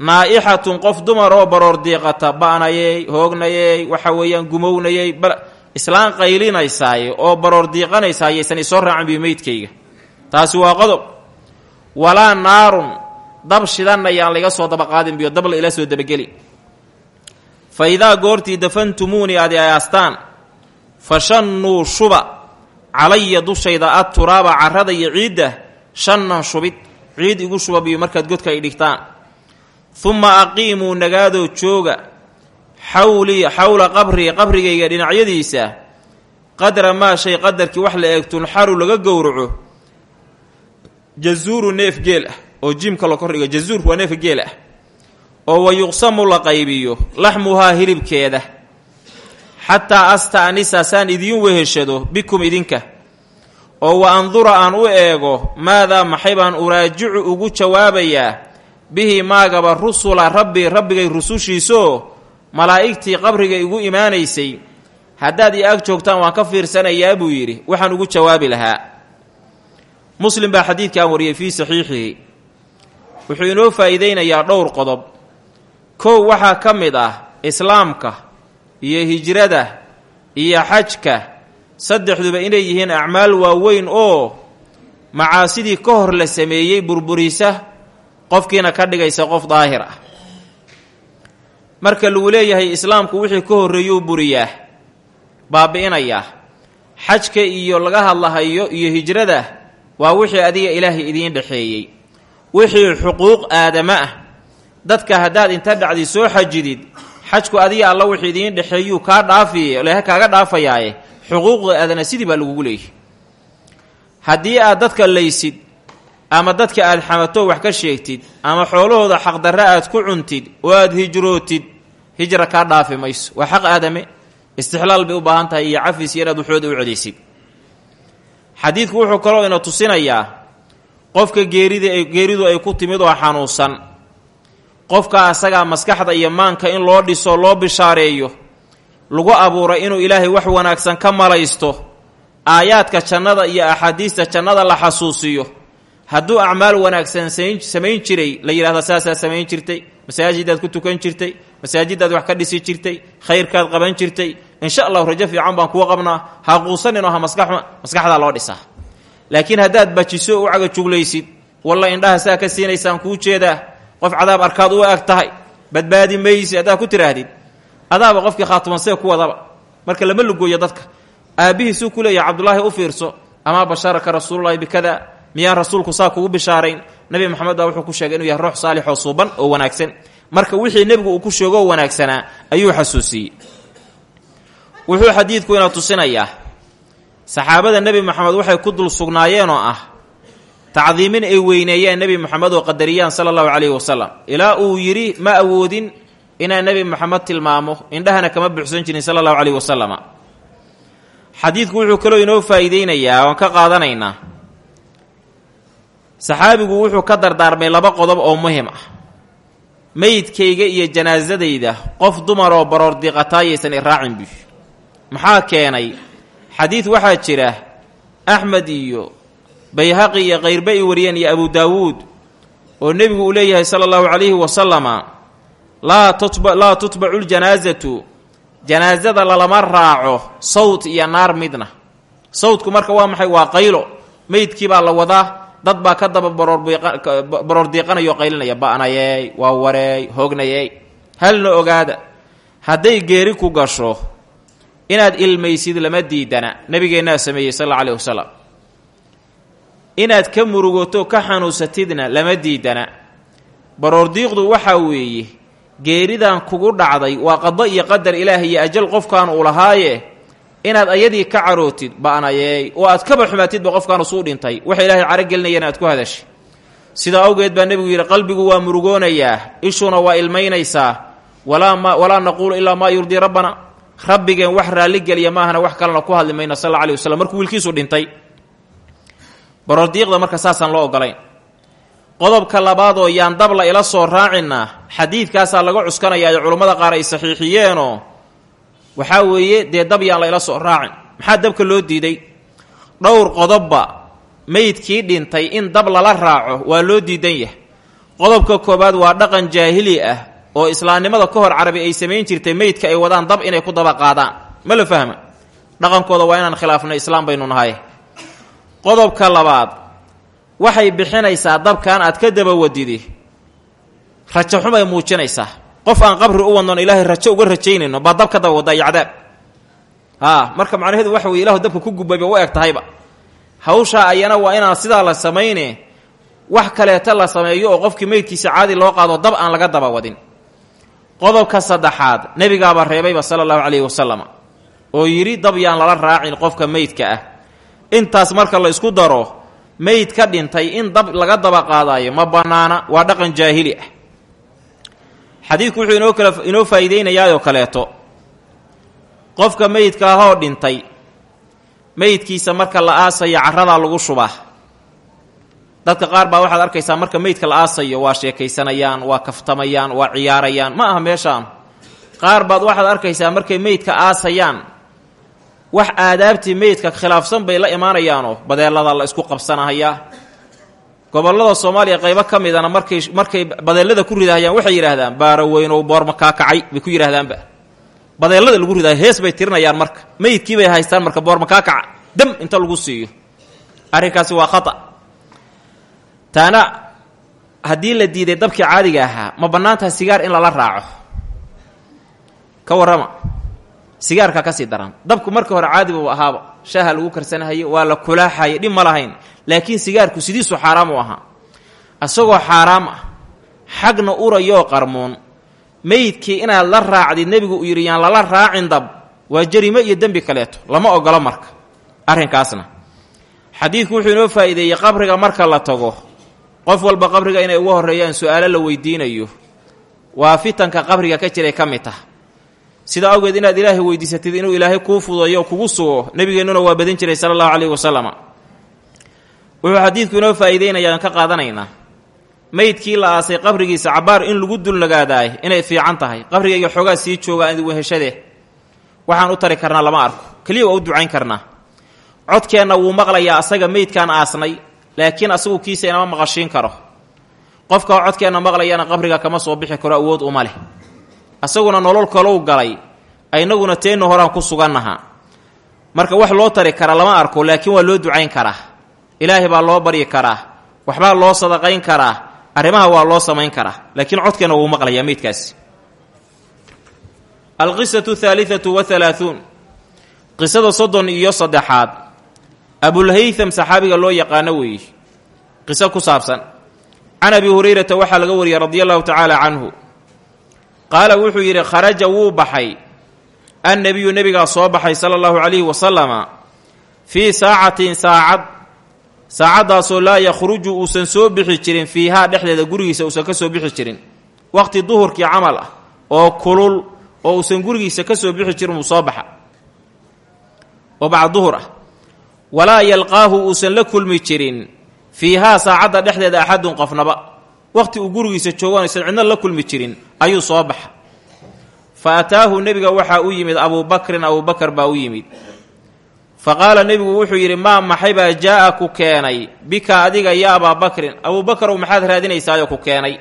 naa'ixatun qof dumar oo baroor diiqata ba'nayey hoognayey waxa weeyaan gumownayey islaan qaylinaysaay oo baroor diiqanaysaa yaysan isoo raacin biyo meydkayga taasi waa qodob. Walaa naarun dab shidanna yaan laiga soo dabaqaadin biyo dab la ila soo dabageli fa idaa goortii dafantumuunii aad i ayaastaan fa shannuu shuba calaya dushayda ad turaaba carrada iyo ciidda shannan shubid ciid igu shuba biyo markaad godka ay dhigtaan. Humma aqiimuu nagaadoo jooga xawlii xawla qabrii qabrigayga dhinacyadiisa qadra maa shay qadarkii wax la eeg tunxaru laga gowraco jazuuru neef geel ah oo jiimka la kordhigo jazuur waa neef geel ah oo wa yuqsamu la qaybiyo laxmuhaa hilibkeeda. Xataa asta'nisa saan idiin weheshado bikum idinka. Oo wa andura aan u eego maadaa maxay baan uraajicu ugu jawaabayaa bihi maagaba rusula rabbi rabbigay rusushiisoo malaa'igtii qabriga igu imaanaysay. Haddaad i ag joogtaan waan ka fiirsanayaa buu yidhi. Waxaan ugu jawaabi lahaa. Muslim baa xadiidkan wariyey fii saxiixihi. Wuxuu inoo faa'iideynayaa dhowr qodob kow waxaa ka mid ah islaamka iyo hijrada iyo xajka. Saddexduba inay yihiin acmaal waaweyn oo macaasidii ka hor la sameeyey burburisa qofkiina ka dhigaysa qof daahir ah. Marka lagu leeyahay islaamku wixii ka horreeyuu buriyaa baabi'inayaa xajka iyo laga hadlahayo iyo hijrada waa wixii adiga ilaahay idiin dhexeeyey. Wixii xuquuq aadama ah dadka haddaad inta dhacdi soo xajidid xajku adiga alla wixii idiin dhexeeyuu kaa dhaafiy leha kaaga dhaafayaaye xuquuqda aadana sidii baa lagugu leeyahy haddii aad dadka laysid ama dadka aad xamato wax ka sheegtid ama xoolahooda xaqdarre aad ku cuntid oo aad hijrootid hijra kaa dhaafi mayso. Waa xaq aadame istixlaal bay u baahan tahay iyo cafis iyo inaad waxooda u celisid xadiidku wuxuu kaloo ina tusinayaa qofka geerida geeridu ay ku timid oo xanuunsan qofka asagaa maskaxda iyo maanka in loo dhiso loo bishaareeyo lagu abuuray inuu ilaahay wax wanaagsan ka malaysto aayaadka jannada iyo axaadiista jannada la xasuusiyo. Hadduu acmaal wanaagsan samayn jiray la yidhahda saasaa samayn jirtay masaajidaad ku tukan jirtay masaajidaad wax ka dhisi jirtay khayrkaad qaban jirtay insha allahu rajo fiican baan kuwa qabnaa ha quusaninoo ha maska maskaxdaa loo dhisaa. Laakiin haddaad bajiso u cagajuglaysid walla indhaha saa ka siinaysaan kuu jeedaa qof cadaab arkaad u ag tahay badbaadi maysi haddaad ku tiraahdid adaaba qofkii khaatumansee ku wadaba. Marka lama lugooyo dadka. Aabbihiisuu ku leeyahay cabdulaahi u fiirso amaa basharaka rasuululahi bikada miyaan rasuulku saa kugu bishaarayn? Nabi maxamed baa wuxuu ku sheegay inuu yahay ruux saalix oo suuban oo wanaagsan. Marka wixii nebigu uu ku sheego oo wanaagsanaa ayuu xasuusiyey. Wuxuu xadiidku ina tusinayaa saxaabada nebi moxamed waxay ku dul sugnaayeen oo ah tacdiimin ay weyneeyeen nebi moxamed oo qadariyaan sala allahu calayhi wasalam ilaa uu yidhi ma awoodin inaan nebi moxamed tilmaamo indhahana kama buuxsan jirin sala allahu calayhi wasalama xadiidku wuxuu kaloo inoo faa'iideynayaa oan ka qaadanaynaa. Saxaabigu wuxuu ka dardaarmay laba qodob oo muhiim ah. Meydkayga iyo janaasadayda qof dumar oo baroor diiqataayaysan iraacin buy maxaa keenay? Xadiid waxaa jira axmed iyo bayhaqi iyo kayrba i wariyeen iyo abu daawuud oo nebigu uu leeyahay sala allahu calayhi wasalama laa tutba laa tutbacu ljanaasatu janaasada lalama raaco sawt iyo naar midna. Sawtku marka waa maxay? Waa qaylo. Meydkii baa la wadaa dad baa ka daba baroor diiqanayoo qaylinaya ba'nayeey waa wareey hoognayeey halna ogaada hadday geeri ku gasho inaad ilmaysid lama diidana. Nabigeennaa sameeyey sal alla alih wasalam inaad ka murugoto ka xanuunsatidna lama diidana. Baroordiiqdu waxaa weeye geeridan kugu dhacday waa qado iyo qadar ilaah iyo ajal qofkaan uu lahaaye. Inaad ayadii ka carootid ba'nayeey oo aad kaba xumaatidba qofkaan usuu dhintay. Waxa ilaahay carogelinayana aad ku hadashay sidaa awgeed baa nebigu yidhi qalbigu waa murugoonayaa ishuna waa ilmaynaysaa walaa ma walaa naquulu ilaa maa yurdii rabbana. Rabbigeen wax raalligeliya maahana wax kalena ku hadli mayna sal alla markuu wiilkiisu dhintay baroordiiqda marka saasaan loo ogolayn qodobka labaadoo yaan dabla ila soo raacinaa xadiidkaasaa laga cuskanayaa ee culummada qaar ay saxiixiyeenoo waxaa weeye dee dab yaan la ila soo raacin. Maxaa dabka loo diiday? Dhowr qodobba meydkii dhintay in dab lala raaco waa loo diidan yahay. Qodobka koowaad waa dhaqan jaahili ah oo islaamnimada ka hor carabi ay samayn jirtay meydka ay wadaan dab inay ku daba qaadaan. Ma la fahma dhaqankooda waa inaan khilaafno islaam baynu nahay qodobka labaad waxay bixinaysaa dabkan aad ka daba wadidi. Rajo xumay muujinaysaa. Qof aan qabri u wadnoon ilaahay rajo uga rajaynayno baa dab ka daba wadda iyo marka macnaheedu waxa weye ilahu dabka ku gubayba u eg tahayba. Hawshaa ayana waa inaan sidaa la samayne wax kaleeta la sameeyo oo qofkii meydkiisa caadi loo qaado dab aan laga daba wadin. Qodobka saddexaad nebigaaba reebayba sala allahu calayhi wasalam oo yidhi dab yaan lala raacin qofka meydka ah intaas marka la isku daro meyd ka dhintay in dab laga daba qaadaayo ma bannaana waa dhaqan jaahili ah. Xadiidku wuxuu inoo kale inoo faa'iideynayaayoo kaleeto. Qofka meydka ahoo dhintay meydkiisa marka la aasayo carradaa lagu shubaa. Dadka qaar baa waxaad arkaysaa marka meydka la aasayo waa sheekaysanayaan waa kaftamayaan waa ciyaarayaan ma aha meeshaan. Qaar baad waxaad arkaysaa markay meydka aasayaan wax aadaabtii meydka khilaafsan bay la imaanayaanoo badeelada la isku qabsanahayaa gobollada soomaaliya qaybo ka midana markay markay badeelada ku ridahayaan waxay yidhaahdaan baara weynow boorma kaa kacay bay ku yidhahdaanba badeelada lagu ridayo hees bay tirinayaan marka. Meydkii bay haystaan marka boorma kaa kaca. Dam inta lagu siiyo. Arrinkaasi waa khata. Taana haddii la diiday dabkii caadiga ahaa ma bannaantaha sigaar in lala raaco? Ka warrama sigaarkaa ka sii daran. Dabku marka hore caadiba u ahaaba shaaha lagu karsanahayo waa la kulaaxayo dhib ma lahayn. Laakiin sigaarku sidiisu xaaraam u ahaa. Isagoo xaaraam ah xagna urayoo qarmuun meydkii inaad la raacdid nebigu uu yidhi yaan lala raacin dab. Waa jarimo iyo dembi kaleeto. Lama ogolo marka arrinkaasna. Xadiidku wuxuu inoo faa'iideeyey qabriga marka la tago. Qof walba qabriga inay ugu horreeyaan su'aalo la weydiinayo. Waa fitanka qabriga ka jiray ka mid tah sida awgeed inaad ilaahay weydiisatid inuu ilaahay kuu fudayo kugu sugo nebigeennuna waa badin jiray sala allahu caleyhi wasalama wuxuu xadiidku inoo faa'iideynayaan ka qaadanaynaa meydkii la aasay qabrigiisa cabbaar in lagu dulnagaadaay inay fiican tahay. Qabrigayga xoogaa sii jooga adi weheshade. Waxaan u tari karnaa lama arko. Keliya waa u ducayn karnaa. Codkeenna wuu maqlayaa asaga meydkaan aasnay laakiin asagu kiisa inama maqashiin karo. Qofka codkeenna maqlayana qabriga kama soo bixi karo awood uma leh asaguna nolol kalow galay aynaguna teenna horaan ku sugannaha. Marka wax loo tari kara lama arko laakiin waa loo ducayn karaa ilaahay baa loo baryi karaa waxbaa loo sadaqayn karaa arrimaha waa loo samayn karaa laakiin codkeenna wuu maqlayaa meydkaasi alqisatu thaalitatu wahalaahuun qisada soddon iyo saddexaad. Abulhaytham saxaabiga loo yaqaano weeye qiso ku saabsan. Can abi hurayrata waxaa laga wariyey radia allahu tacaala canhu qaala wuxuu yidhi kharaja wuu baxay. Annebiyu nebigaa soo baxay sala allahu calayhi wasalama fii saacatin saacad. Saacaddaasoo laa yakhruju uusan soo bixi jirin fiihaa dhexdeeda gurigiisa uusan ka soo bixi jirin. Waqti duhurkii camal ah oo kulul oo uusan gurigiisa ka soo bixi jirin uu soo baxa. Oo bacd duhur ah. Walaa yalqaahu uusan la kulmi jirin. Fiihaa saacadda dhexdeeda axadun qofnaba waqti uu gurigiisa joogoon aysan cidna la kulmi jirin ayuu soo baxa fa ataahu nebiga waxaa u yimid abuubakrin abuubakar baa u yimid. Fa qaala nebigu wuxuu yidhi maa maxaybaa jaa'a ku keenay? Bika adiga ya abaabakrin abuubakarow maxaad raadinaysaayo ku keenay.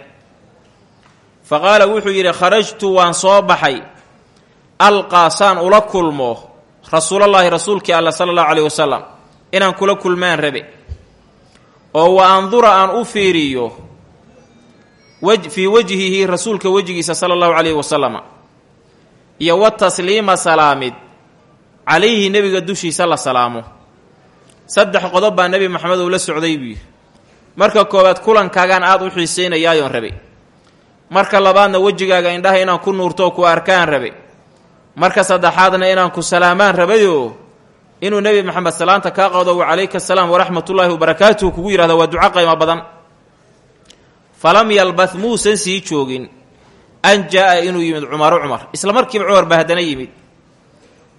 Fa qaala wuxuu yidhi kharajtu waan soo baxay. Alqaa ula kulmo rasuulallaahi rasuulkii alla sala allahu caleyhi wasalam inaan kula kulmaan rabe. Oo wa andura aan u fiiriyo fii wajhihi rasuulka wejigiisa sala allahu caleyhi wasalama iyo wa tasliima salaamid calayhi nebiga dushiisa la salaamo saddex qodob baa nebi maxamed uu la socday buu marka koowaad kulankaagaan aada u xiisaynayaayoon rabe marka labaadna wejigaaga indhaha inaan ku nuurto ku arkaan rabe marka saddexaadna inaan ku salaamaan rabayoo inuu nebi maxamed salaanta kaa qado wa calayka asalaam waraxmatullaahi wabarakaatuhu kugu yidhahda waa duco qaymo badan falam yalbath muusan sii joogin an jaa'a inuu yimid cumaru cumar. Isla markiiba cumar baa haddana yimid.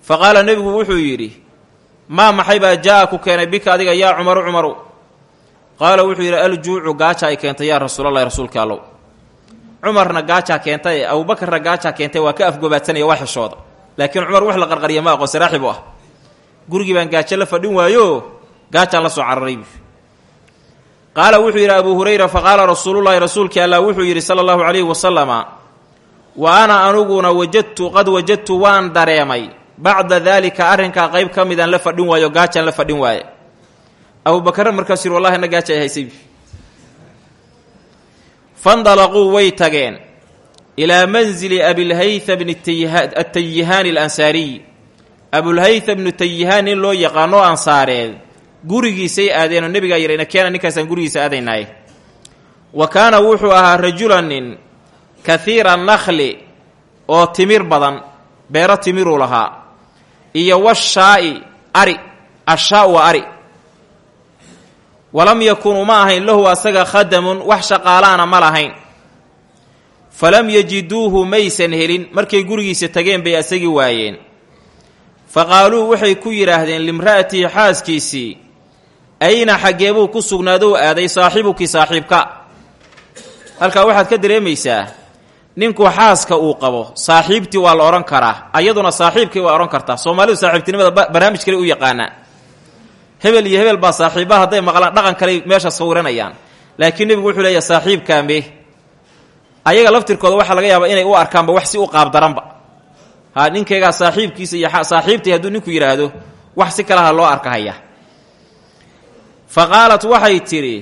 Fa qaala nebigu wuxuu yidhi maa maxay baa jaa'a ku keenay bika adiga yaa cumaru cumaru qaala wuxuu yidhi aljuucu gaaja ay keentay yaa rasuulallahi rasuulka allow. Cumarna gaajaa keentay abuubakarna gaajaa keentay waa ka afgobaadsanaya waa xishooda. Laakiin cumar wax la qarqariya ma aqoon saraaxi buu ah. Gurigii baan gaajo la fadhin waayo gaajaan la soo cararay. buu qaala wuxuu yidhi abuu hurayra fa qaala rasuulullaahi rasuulkii allah wuxuu yidhi sala allahu calayhi wasalama wa ana aniguna wajadtu qad wajadtu waan dareemay. Bacda daalika arrinkaa qayb ka midaan la fadhin waayo gaajaan la fadhin waaye. Abuubakarna markaas yidhi wallahi na gaaja ay haysay fandalaquu way tageen. Ilaa manzili abilhaytha bni atayihaani alansaariy abulhaytha bnu tayihaan nin loo yaqaano ansaareed gurigiisay aadeenoo nebigaa yidhayna keena ninkaasaan gurigiisa aadaynaaye wa kaana wuxuu ahaa rajulan nin kahiira nakhli oo timir badan beero timiruu lahaa iyo washaa'i ari ashaa wa ari. Walam yakun uma ahayn lahu asaga khadamun wax shaqaalaana ma lahayn. Falam yajiduuhu maysan helin markay gurigiisa tageen bay asagii waayeen. Fa qaaluu waxay ku yidhaahdeen limra'atihi xaaskiisii ayna xaggeebuu ku sugnaadou aaday saaxibuki saaxiibka. Halkaa waxaad ka dareemaysaa ninku xaaska uu qabo saaxiibtii waa la odhan karaa ayaduna saaxiibkii waa odhan kartaa. Soomaalidu saaxiibtinimada barnaamij kale u yaqaanaa hebel iyo hebel baa saaxiibaha hadday maqlaan dhaqan kaley meesha sawiranayaan laakiin nebigu wuxuu leeyahy saaxiibkaame ayaga laftirkooda waxaa laga yaabaa inay u arkaanba wax si u qaabdaranba ha ninkaygaa saaxiibkiisa iyo saaxiibtii hadduu ninku yidhaahdo wax si kalaha loo arkahaya fa qaalat waxay tidhi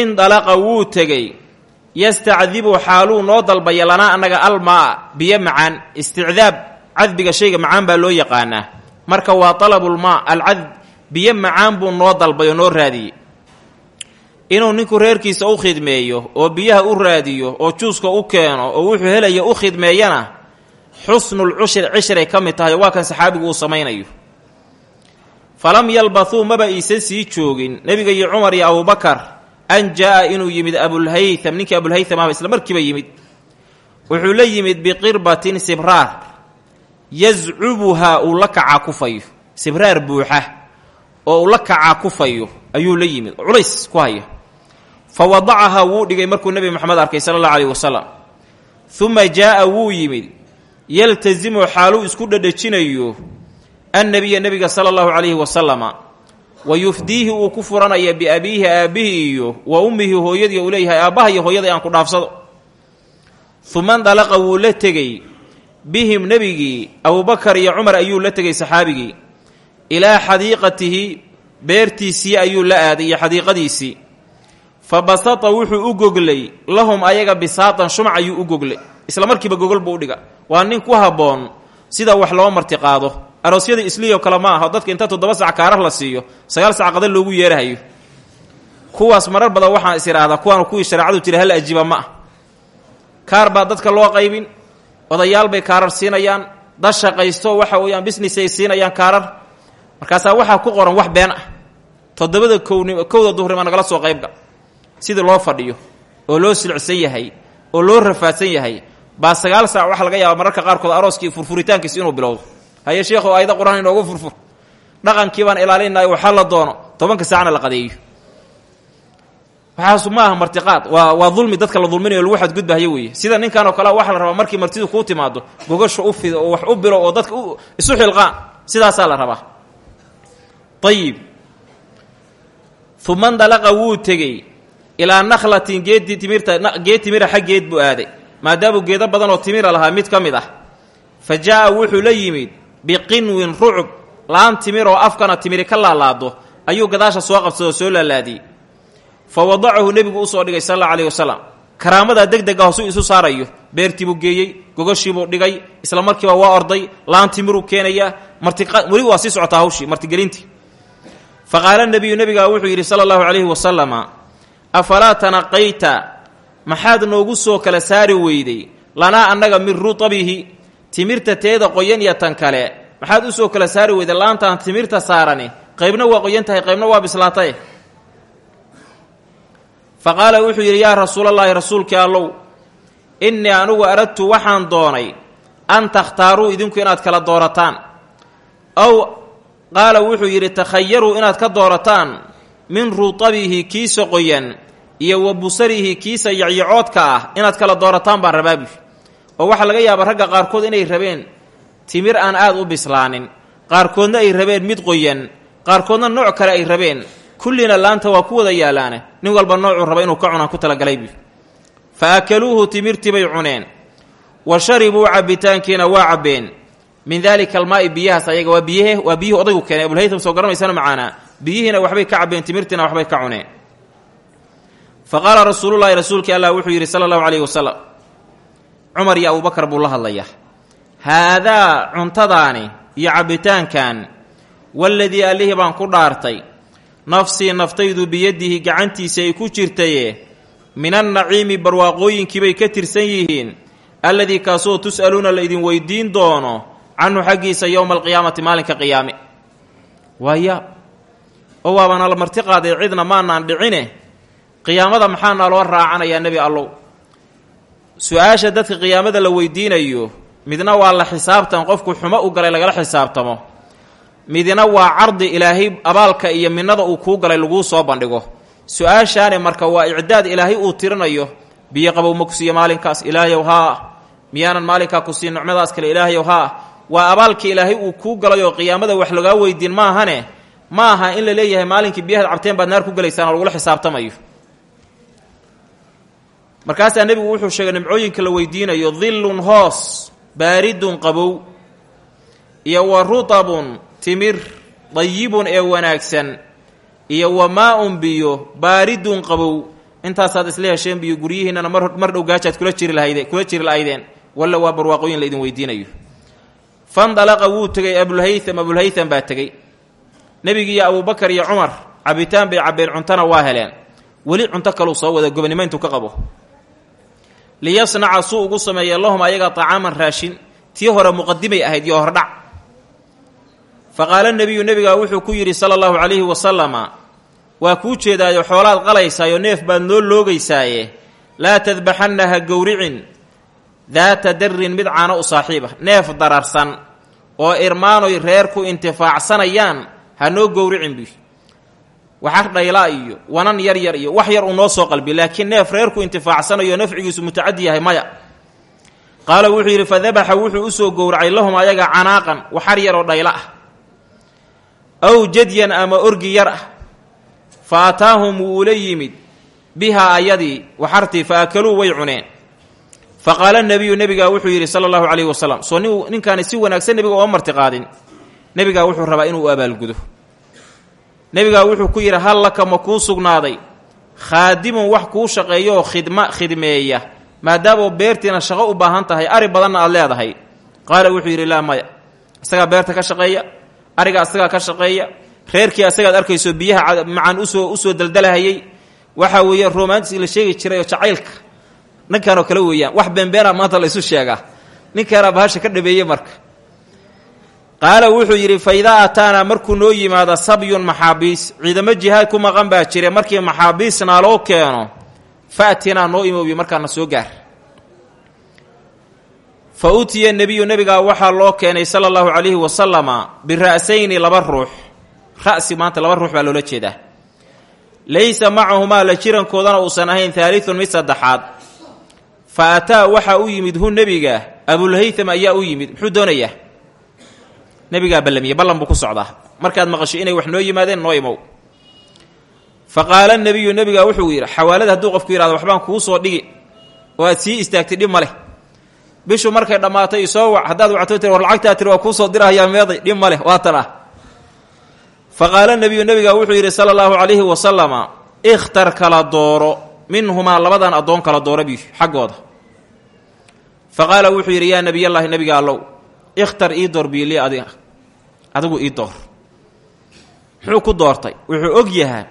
indalaqa wuu tegey. Yastacdibu xaaluu noo dalbaya lanaa annaga almaa biyo macaan isticdaab cadbiga shayga macaan baa loo yaqaanaa. Marka waa talabulmaa alcadb biyo macaan buu noo dalbay oo noo raadiyey. Inuu ninku reerkiisa u khidmeeyo oo biyaha u raadiyo oo juuska u keeno oo wuxuu helaya u khidmeeyana xusnul cushri cishray ka mid tahay waa kan saxaabigu uu samaynayo falam yalbathuu maba iisan sii joogin. Nebiga iyo cumar iyo abubakar an jaa-a inuu yimid abulhaytham ninkii abulhaytham ahba isla markiiba yimid. Wuxuu la yimid biqirbatin sibraar. Yazcubuhaa uu la kacaa kufayo sibraar buuxa oo uu la kacaa kufayo ayuu la yimid. Culays ku haya. Fa wadacahaa wuu dhigay markuu nebi moxamed arkay sala allahu alayhi wasalam uma jaa-a wuu yimid. Yaltasimu xaaluu isku dhadhajinayo annabiya nebiga sala allahu calayhi wasalama wa yufdiihi uu ku furanaya biabiihi aabbihii iyo wa ummihi hooyadii uu leeyahay aabbaha iyo hooyadii aan ku dhaafsado uma ndalaqa wuu la tegey bihim nebigii abubakar iyo cumar ayuu la tegey saxaabigii ilaa xadiiqatihi beertiisii ayuu la aaday iyo xadiiqadiisii fa basata wuxuu u goglay lahum ayaga bisaatan shumac ayuu u goglay isla markiiba gogol buu u dhiga waa nin ku habboon sida wax loo martiqaado aroosyada isliyo kale ma aha dadka inta toddoba sac kaarar la siiyo sagaal sac qada loogu yeerahayo. Kuwaas marar badan waxaan is idhaahdaa kuwaanu kuwii tiri hal ajiiba ma ah. Kaar baa dadka loo qaybin odayaal bay kaarar siinayaan dad shaqaysto waxa weeyaan business ay siinayaan kaarar. Markaasaa waxaa ku qoran wax been ah. Toddobada kowni kowda duhrima nagala soo qaybga. Sidii loo fadhiyo oo loo silcsan yahay oo loo rafaadsan yahay baa sagaal saac waxaa laga yaaba mararka qaarkood arooskii furfuritaankiis inuu bilowdo haye sheekhow ayada qur'aan furfur. Dhaqankii baan ilaalinaya waxaa la doono. Tobanka saacna la qadeeyo. Waxaasu ma martiqaad. Waa waa dulmi dadka la dulminayo lagu xadgudbahayo weeye. Sida ninkan oo kale la rabaa markii martidu kuu timaado gogasha u fido oo wax u bilo oo dadka isu xilqaan sidaasaa la rabaa. Ayib uma ndalaqa wuu tegey. Ilaa nakhlatin geedii timirta geed timira xaggeed buu aaday. Maadaamuu geedo badan oo timira lahaa mid ka mid ah. Fa jaa-a wuxuu la yimid biqinwin rucub. Laan timir oo afkana timiri ka laalaado ayuu gadaasha soo qabsadoo soo laalaadiyey. Fa wadacahu nebigu u soo dhigay sal alla alayhi wasalam karaamadaa deg deg ah suu isu saarayo beertiibuu geeyey gogoshiibuu dhigay isla markiiba waa orday laan timiruu keenayaa martiweli waa sii socotaa hawshii martigelintii fa qaala nebiyu nebigaa wuxuu yidhi sala allahu calayhi wasalama afalaa tanaqayta? Maxaad noogu soo kala saari weyday? Lanaa annaga min rutabihi timirta teeda qoyan iyo tan kale. Maxaad u soo kala saari weyday laantaan timirta saarani. Qaybna waa qoyan tahay qaybna waa bislaatay. Fa qaala wuxuu yidhi yaa rasuulallaahi rasuulkii allow innii anugu aradtu waxaan doonay an takhtaaruu idinku inaad kala doorataan. Ow qaala wuxuu yidhi takhayaruu inaad ka doorataan min rutabihi kiisa qoyan iyo wa busarihi kiisa yacyacoodka ah inaad kala doorataan baan rabaabi oo waxaa laga yaabaa ragga qaarkood inay rabeen timir aan aad u bislaanin. Qaarkoodna ay rabeen mid qoyan. Qaarkoodna nooc kale ay rabeen. Kullina laanta waa ku wada yaalaane. Nin walba noocuu raba inuu ka cunaan ku talagalaybi fa akaluuhu timirtii bay cuneen. Wa sharibuu cabbitaankiina waa cabbeen. Min daalika almaa'i biyahaas ayaga waa biyahe waa biyihii odaygu keenay abulhaytam soo garanaysana macaanaa biyihiina waxbay ka cabbeen timirtiina waxbay ka cuneen. Fa qaala rasuulullaahi rasuulkii allah wuxuu yidhi sala allahu calayhi wasalam cumar iyo abubakar buu la hadlayaa. Haadaa cuntadaani iyo cabbitaankan waladii allihii baan ku dhaartay nafsii naftaydu biyadihi gacantiisa ay ku jirtaye min annaciimi barwaaqooyinkiibay ka tirsan yihiin alladii kaasoo tus'aluuna la idin weydiin doono canhu xaggiisa yowma alqiyaamati maalinka qiyaame. Waaya oo waabana la marti qaaday cidna maanaan dhicine qiyaamada maxaana loo raacanayaa nebi allow su'aasha dadka qiyaamada la weydiinayo midna waa la xisaabtan qofku xumo u galay lagala xisaabtamo. Midna waa cardi ilaahay abaalka iyo minada uu kuu galay laguu soo bandhigo. Su'aashaani marka waa icdaad ilaahay uu tirinayo biyo qabow ma ku siiya maalinkaas ilaahayow haa. Miyaanan maalinkaa ku siin nicmadaas kale ilaahayow haa. Waa abaalkii ilaahay uu kuu galayoo qiyaamada wax lagaa weydiin maahane ma aha in la leeyahay maalinkii biyahaad cabteen baad naar ku gelaysaan oo lagula xisaabtamayo markaasaa nebigu wuxuu sheegay nimcooyinka la weydiinayo dillun hoos baaridun qabow iyo wa rutabun timir dayibun ee wanaagsan iyo wa maa-un biyo baaridun qabow. Intaasaad isla hesheen biyo guryihiinnana mar dhow gaajaad kula jiri lahayde kula jiri lahaydeen. Walla waa barwaaqooyin la idin weydiinayo. Fandalaqa wuu tegay abulhaytham abulhaytham baa tegey. Nebigi iyo abubakar iyo cumar cabitaan bay cabbeen cuntana waa heleen. Weli cunto kaluu soo wada gobonimo intuu ka qabo liyasnaca suu ugu sameeya lahum ayaga tacaaman raashin. Tii hore muqadimay ahayd iyo hordhac fa qaala nebiyu nebigaa wuxuu ku yidhi sala allahu calayhi wasalama waa kuu jeedaayo xoolaad qalaysaayo neef baad noo loogaysaaye. Laa tadbaxanna ha gowricin daata darrin mid caano u saaxiiba. Neef dararsan oo irmaanoy reerku intifaacsanayaan ha noo gowricin bi waxar dhaylaa iyo wanan yar yar iyo wax yar uu noo soo qalbi laakiin neef reerku intifaacsanayo nafcigiisu mutacadi yahay maya. Qaala wuxuu yidhi fadabaxa wuxuu u soo gowracay lahum ayaga canaaqan waxar yaroo dhayla ah. Aw jadyan ama orgi yar ah. Fa ataahum wuu ula yimid. Bihaa ayadii waxartii fa akaluu way cuneen. Fa qaala nebiyu nebigaa wuxuu yidhi sala allahu calayhi wasalam soo nin ninkaani si wanaagsan nebiga ooma marti qaadin. Nebigaa wuxuu rabaa inuu abaalgudo nebigaa wuxuu ku yidhi hal laka ma kuu sugnaaday? Khaadimun wax kuu shaqeeyo oo khidma khidmeeya. Maadaama beertiina shaqo u baahan tahay ari badanna aad leedahay. Qaala wuxuu yidhi laa maya. Isagaa beerta ka shaqeeya? Ariga asagaa ka shaqeeya? Reerkii asagaad arkayso biyaha macaan u soo u soo daldalahayey waxa weeye romantis la sheegi jiray oo jacaylka. Ninkanoo kale weeyaan wax beenbeena maanta la isu sheegaa. Ninkaanaa bahasha ka dhabeeyey marka qaala wuxuu yidhi fa idaa ataanaa markuu noo yimaado sabyun maxaabiis ciidamo jihaad ku maqan baa jire markii maxaabiisnaa loo keeno faatinaa noo imoobi markaana soo gaar. Fa utiya nebiyu nebigaa waxaa loo keenay sala allahu calayhi wasalama bira'sayni laba ruux. Ra'si maanta laba ruux baa loola jeedaa. Laysa macahumaa la jirankoodana uusan ahayn haalidun mid saddexaad. Fa ataa waxaa u yimid hu nebiga abulhaytham ayaa u yimid muxuu doonayaa nebigaa ballamiyey ballan buu ku socdaa markaad maqasho inay wax noo yimaadeen noo imow. Fa qaala nebiyu nebigaa wuxuu yidhi xawaalada hadduu qofku yidhahdo waxbaan kuu soo dhigi. Oo aad sii istaagtay dhib ma leh. Bishu markay dhammaatay isoo wac haddaad wacto tiri war lacagtaa tiri waa kuu soo dirahayaa meeday dhib ma leh waatan ah fa qaala wuxuu yidhi sala allahu calayhi wasalama ikhtar kala dooro minhumaa labadan addoon kala doora bi xaggooda. Wuxuu yidhi yaa nebiyallaahi nebiga allow ikhtar ii door biili adigu ii door. Muxuu ku doortay? Wuxuu og yahaa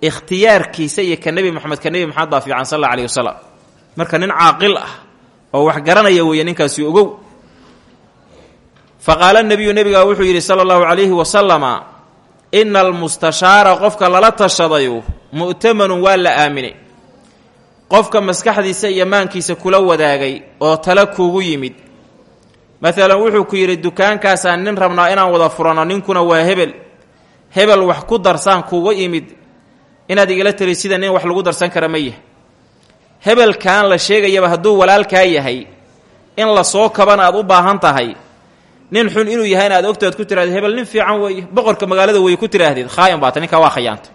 ikhtiyaarkiisa iyo ka nebi moxamed ka nebi maxamed baa fiican sal alla alayhi wasalam marka nin caaqil ah oo wax garanaya weeye ninkaasi ogow. Fa qaala nebiyu nebigaa wuxuu yidhi sala allahu calayhi wasalama ina almustashaara qofka lala tashadayu mu'tamanun waa la aaminay qofka maskaxdiisa iyo maankiisa kula wadaagay oo tala kuugu yimid maalan wuxuu ku yidhi dukaankaasaan nin rabnaa inaan wada furanno ninkuna waa hebel. Hebel wax ku darsaan kuuga imid. Inaad igala tali sida nin wax lagu darsan kara ma yah hebelkan la sheegayaba hadduu walaalkaa yahay in la soo kabana aad u baahan tahay. Nin xun inuu yahayna aad ogtaad ku tirahdee hebel nin fiican weeye. Boqorka magaalada weye ku tiraahdeed khaayan baata ninkaa waa khayaanta.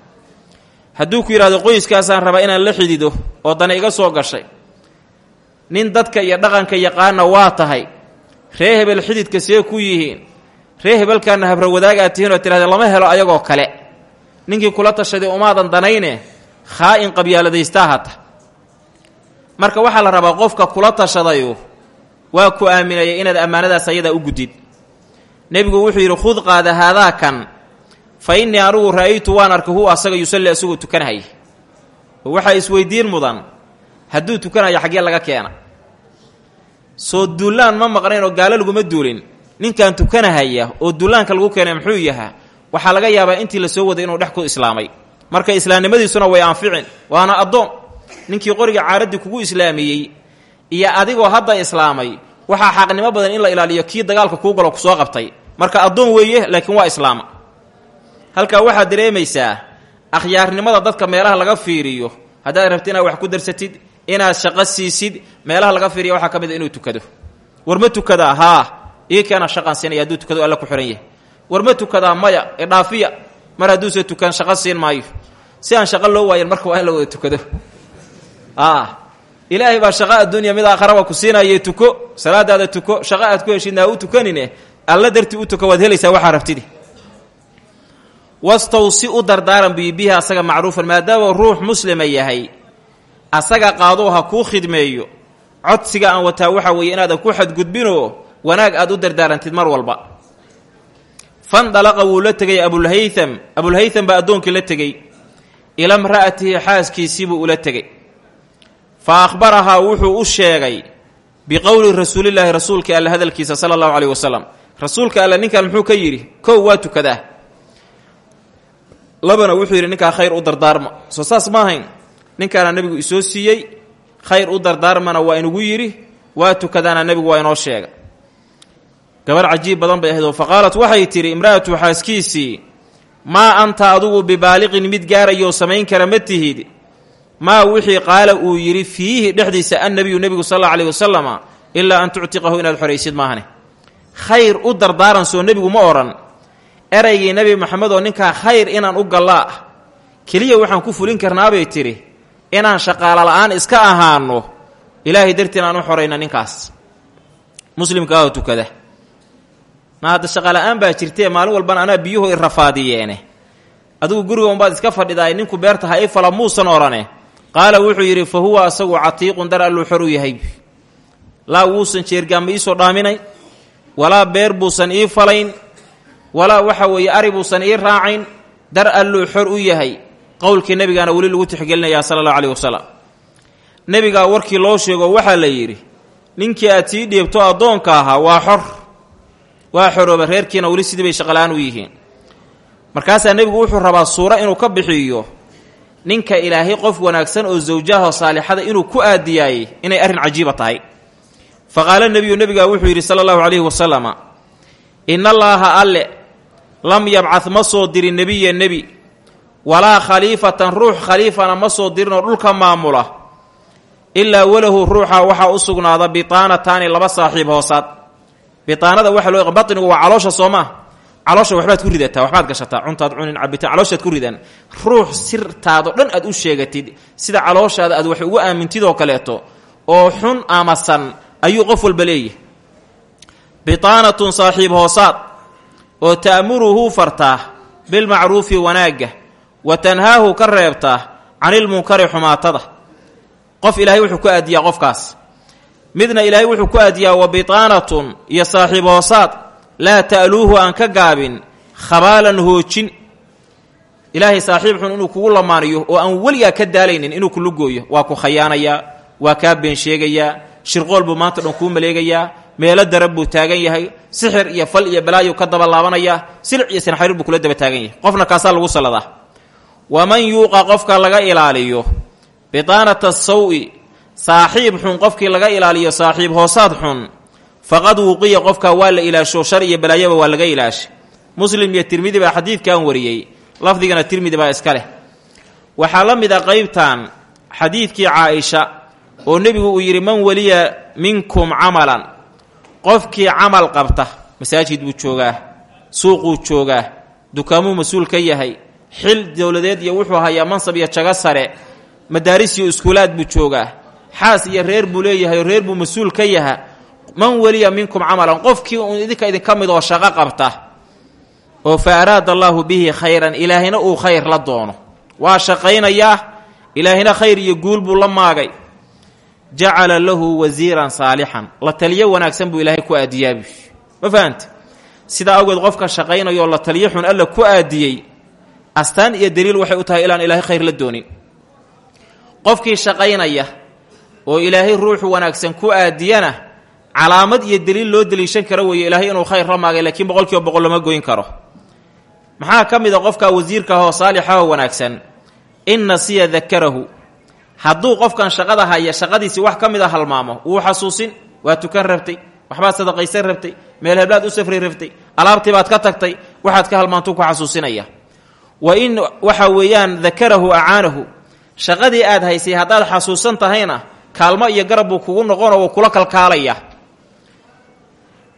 Hadduu ku yidhahdo qoyskaasaan rabaa inaan la xidido oo dana iga soo gashay. Nin dadka iyo dhaqanka yaqaana waa tahay ree hebel xididka see ku yihiin. Ree hebelkaana habra wadaag aad tihiin oo tidhahde lama helo ayagoo kale. Ninkii kula tashaday umaadan danayne khaa-in qabyaaladaystaa hata marka waxaa la rabaa qofka kula tashadayu waa ku aaminaya inaad ammaanadaas ayadaa u gudid nebigu wuxuu yidhi khud qaada haadaa kan fa innii anugu ra'aytu waan arkay huwa asaga yusalli asagoo tukanhaya oo waxaa isweydiin mudan hadduu tukanaya xaggee laga keena soo duullaan ma maqnayn oo gaalo laguma duulin. Ninkan tukanahaya oo duulaanka lagu keenay muxuu yahaa waxaa laga yaabaa intii la soo waday inuu dhex ku islaamay. Marka islaamnimadiisuna way anficin waana addoon. Ninkii qoriga caaraddii kugu islaamiyey iyo adigoo hadda islaamay waxaa xaqnimo badan in la ilaaliyo kii dagaalka kuu galo ku soo qabtay. Marka addoon weeye laakiin waa islaama. Halkaa waxaad dareemaysaa akhyaarnimada dadka meelaha laga fiiriyo haddaad rabti inaad wax ku darsatid inaad shaqo siisid meelaha laga fiiriya waxaa ka mid a inuu tukado. War ma tukadaa haa ii keena shaqaan siinaya tukado alla ku xihan yahay. War ma maya idhaafiya mar hadduuse tukan shaqo siin maayo. Si aan shaqo loo waayan marka waa la wada tukado. Ilaahay baa shaqo adduunya mid aakharaba ku siinaye tuko. Salaadaada tuko. Shaqo aad ku heshidna u tukanine. Alla dartii u tuko waad helaysaa waxaa rabtidi. Wastawsi u dardaaran bi bihi asaga macruufan maadaama ruux muslima yahay asaga qaadoo ha kuu khidmeeyo. Codsiga aan wataa waxaa weeye inaadan ku xadgudbinoo wanaag aad u dardaarantid mar walba. Fandalaqa wuu la tegay abulhaytham abulhaytham baa addoonkii la tegey ila mra'atihi xaaskiisiibuu ula tegey fa akhbarahaa wuxuu u sheegay biqowli rasuulillaahi rasuulka alle hadalkiisa sala allahu caleyh wasalam rasuulka alle ninkan muxuu ka yidhi kow waa tukadaa labana wuxuu yidhi ninkaa khayr u dardaarma. Soo saas ma ninkaana nebigu isoo siiyey khayr u dardaarmana waa inugu yidhi waa tukadaana nebigu waa inoo sheega gabar cajiib badan bay ahayd fa qaalat waxay tidhi imra'atu xaaskiisii maa anta adugu bibaaliqin mid gaarayoo samayn kara ma tihid maa wixii qaala uu yidhi fiihi dhexdiisa annabiyu nebigu sal alla aleyh wasalama ilaa an tuctiqahu inaad xoraysid maahane khayr u dardaaran soo nebigu ma odhan eraygii nebi maxamed oo ninkaa khayr inaan u gallaa ah. Keliya waxaan ku fulin karnaabay tidhi inaan shaqaalo la'aan iska ahaano ilaahay dartiin aan u xorayna ninkaas. Muslimkaahoo tukada. Ma shaqala-aan baa jirtee maalin walbana anaa biyuhu i rafaadiyeene. Adigu guriga unbaad iska fadhidaay ninku beerta ha fala muusan odhane qaala wuxuu yidhi fa huwa asagu catiiqun dar alluu xor u yahay. Laa wuusan jeergaanma iisoo dhaaminayn walaa beer buusan ii falayn walaa waxa weeye ari buusan ii raacayn dar alluu xor u yahay qowlkii nebigaana weli lagu tixgelinayaa sala allahu caleyh wasalam nebigaa warkii loo sheego waxaa la yidhi ninkii aad sii dhiibto addoonka ahaa waa xor waa xorooba reerkiina weli sidii bay shaqala-aan u yihiin. Markaasaa nebigu wuxuu rabaa suuro inuu ka bixiyo ninka ilaahay qof wanaagsan oo zawjaha saalixada inuu ku aadiyaayey inay arrin cajiiba tahay. Fa qaala nebiyu nebigaa wuxuu yidhi sala allahu calayhi wasalama ina allaaha alle lam yabcad ma soo dirin nebiya nebi walaa khaliifatan ruux khaliifana ma soo dirinoo dhulka maamula. Ilaa walahu ruuxa waxaa u sugnaada bitaanataani laba saaxiib hoosaad. Bitaanada waxa loo batnigu waa caloosha soo maa caloosha waxbaad ku ridataa waxbaad gashataa cuntaad cunin cabitaan calooshaad ku ridan ruux sirtaado dhan aad u sheegatid sida calooshaada aad wax ugu aamintidoo kaleeto oo xun amasan ayuu qof walba leeyahay. Bitaanatun saaxiib hoosaad oo ta'muruhu fartaa bilmacruufi wanaagga wa tanhaahu ka reebtaa canilmunkari xumaatada. Qof ilaahay wuxuu ku aadiyaa qofkaas. Midna ilaahay wuxuu ku aadiyaa wa bitaanatun iyo saaxiib hoosaad laa ta'luuhu aan ka gaabin khabaalan hoojin. Ilaahay saaxiib xun inuu kugu lamaaniyo oo aan weligaa ka daalaynin inuu kulu gooyo waa ku khayaanayaa waa kaa been sheegayaa shirqool buu dhan kuu maleegayaa meelo darab buu taagan yahay sixir iyo fal iyo balaayu ka daba laabanayaa silic iyo sinxariir buu kula daba taagan yahay. Qofna kaasaa lagu salladaa waman yuuqa qofka laga ilaaliyo bitaanata saw-i saaxiib xun qofkii laga ilaaliyo saaxiib hoosaad xun faqad wuqiya qofka waa la ilaasho shar iyo balaayaba waa laga ilaashay muslim iyo tirmidi baa xadiidkan wariyey lafdigana tirmidi baa iska leh. Waxaa la mid a qeybtan xadiidkii caa-isha oo nebigu uu yidhi man weliya minkum camalan qofkii camal qabta masaajid buu joogaa suuquu joogaa dukaamuu mas'uul ka yahay xil dowladeed iyo wuxuu hayaa mansab iyo jago sare madaaris iyo iskuulaad buu joogaa. Xaas iyo reer buu leeyahay oo reer buu mas'uul ka yaha man weliya minkum camalan qofkii uun idinka idinka mid oo shaqo qabta oo fa araada allaahu bihi khayran ilaahina uu khayr la doono. Waa shaqaynayaa ilaahina khayr iyo guul buu la maagay. Jacala lahu wasiiran saalixan la taliyo wanaagsan buu ilaahay ku aadiyaabi ma fahante sidaa awgeed qofka shaqaynayoo la taliyo xun alla ku aadiyey astaan iyo daliil waxay u tahay ilaan ilaahay khayr la doonin qofkii shaqaynaya oo ilaahay ruuxu wanaagsan ku aadiyana calaamad iyo daliil loo deliishan karo weeye ilaahay inuu khayr la maagay laakiin boqol kiiba boqol lama goyn karo. Maxaa ka mid a qofka wasiirka ahoo saalixahoo wanaagsan? In nasiya dakarahu. Hadduu qofkan shaqada haya shaqadiisii wax ka mid a halmaamo wuu xasuusin waa tukan rabtay waxbaad sadaqaysan rabtay meel heblaad u safri rabtay alaabtii baad ka tagtay waxaad ka halmaantuu ku xasuusinaya wa in waxa weeyaan dakarahu acaanahu. Shaqadii aad haysay haddaad xasuusan tahayna kaalmo iyo garab kugu noqonoo wuu kula kalkaalaya.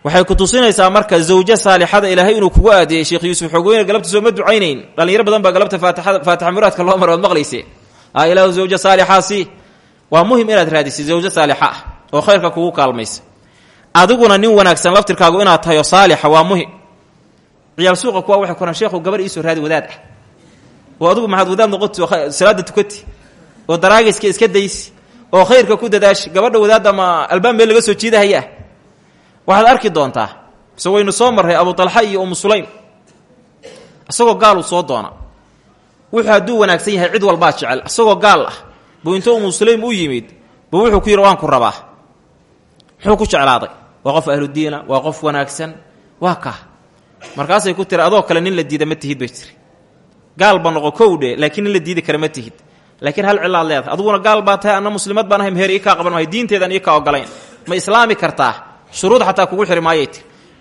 Waxay ku tusinaysaa marka zawjo saalixada ilaahay inuu kugu aadiyey sheekh yuusuf xogweyne galabta soo ma ducaynayn. Dhallinyaro badan baa galabta faatixada faatixa muraadka loo mara waad maqlayse. A ilaahu saalixaasi waa muhiim inaad raadisay zawjo saalixa ah oo khayrka kugu kaalmaysa. Adiguna nin wanaagsan laftirkaagu inaad tahay saalixa waa muhiim. Ciyaal suuqa kuwa waxay koraan sheekhu gabar iisoo raadi wadaad ah oo adigu maxaad wadaad noqoti oo salaada tukati oo daraagiska iska daysi oo khayrka ku dadaashi gabadha wadaadda ma albaab meel laga soo jiidahayaa. Waxaad arki doontaa mise waynu soo marray abu talxa iyo umu sulaym. Isagoo gaaluu soo doona. Wuxuu hadduu wanaagsan yahay cid walbaa jecel isagoo gaal ah. Buu intuu muslim u yimid buu wuxuu ku yidhi waan ku rabaa. Muxuu ku jeclaaday waa qof ahludiina waa qof wanaagsan waa kaa markaasay ku tiri adoo kale nin la diida ma tihid bay tiri gaalba noqo kowdhe laakiin nin la diidi kara ma tihid. Laakiin hal cilaad leedahay aduguna gaal baa tahay anna muslimad baan meher ii qaban maayo diinteedan ii kaa ma islaami kartaa shuruud xataa kugu xiri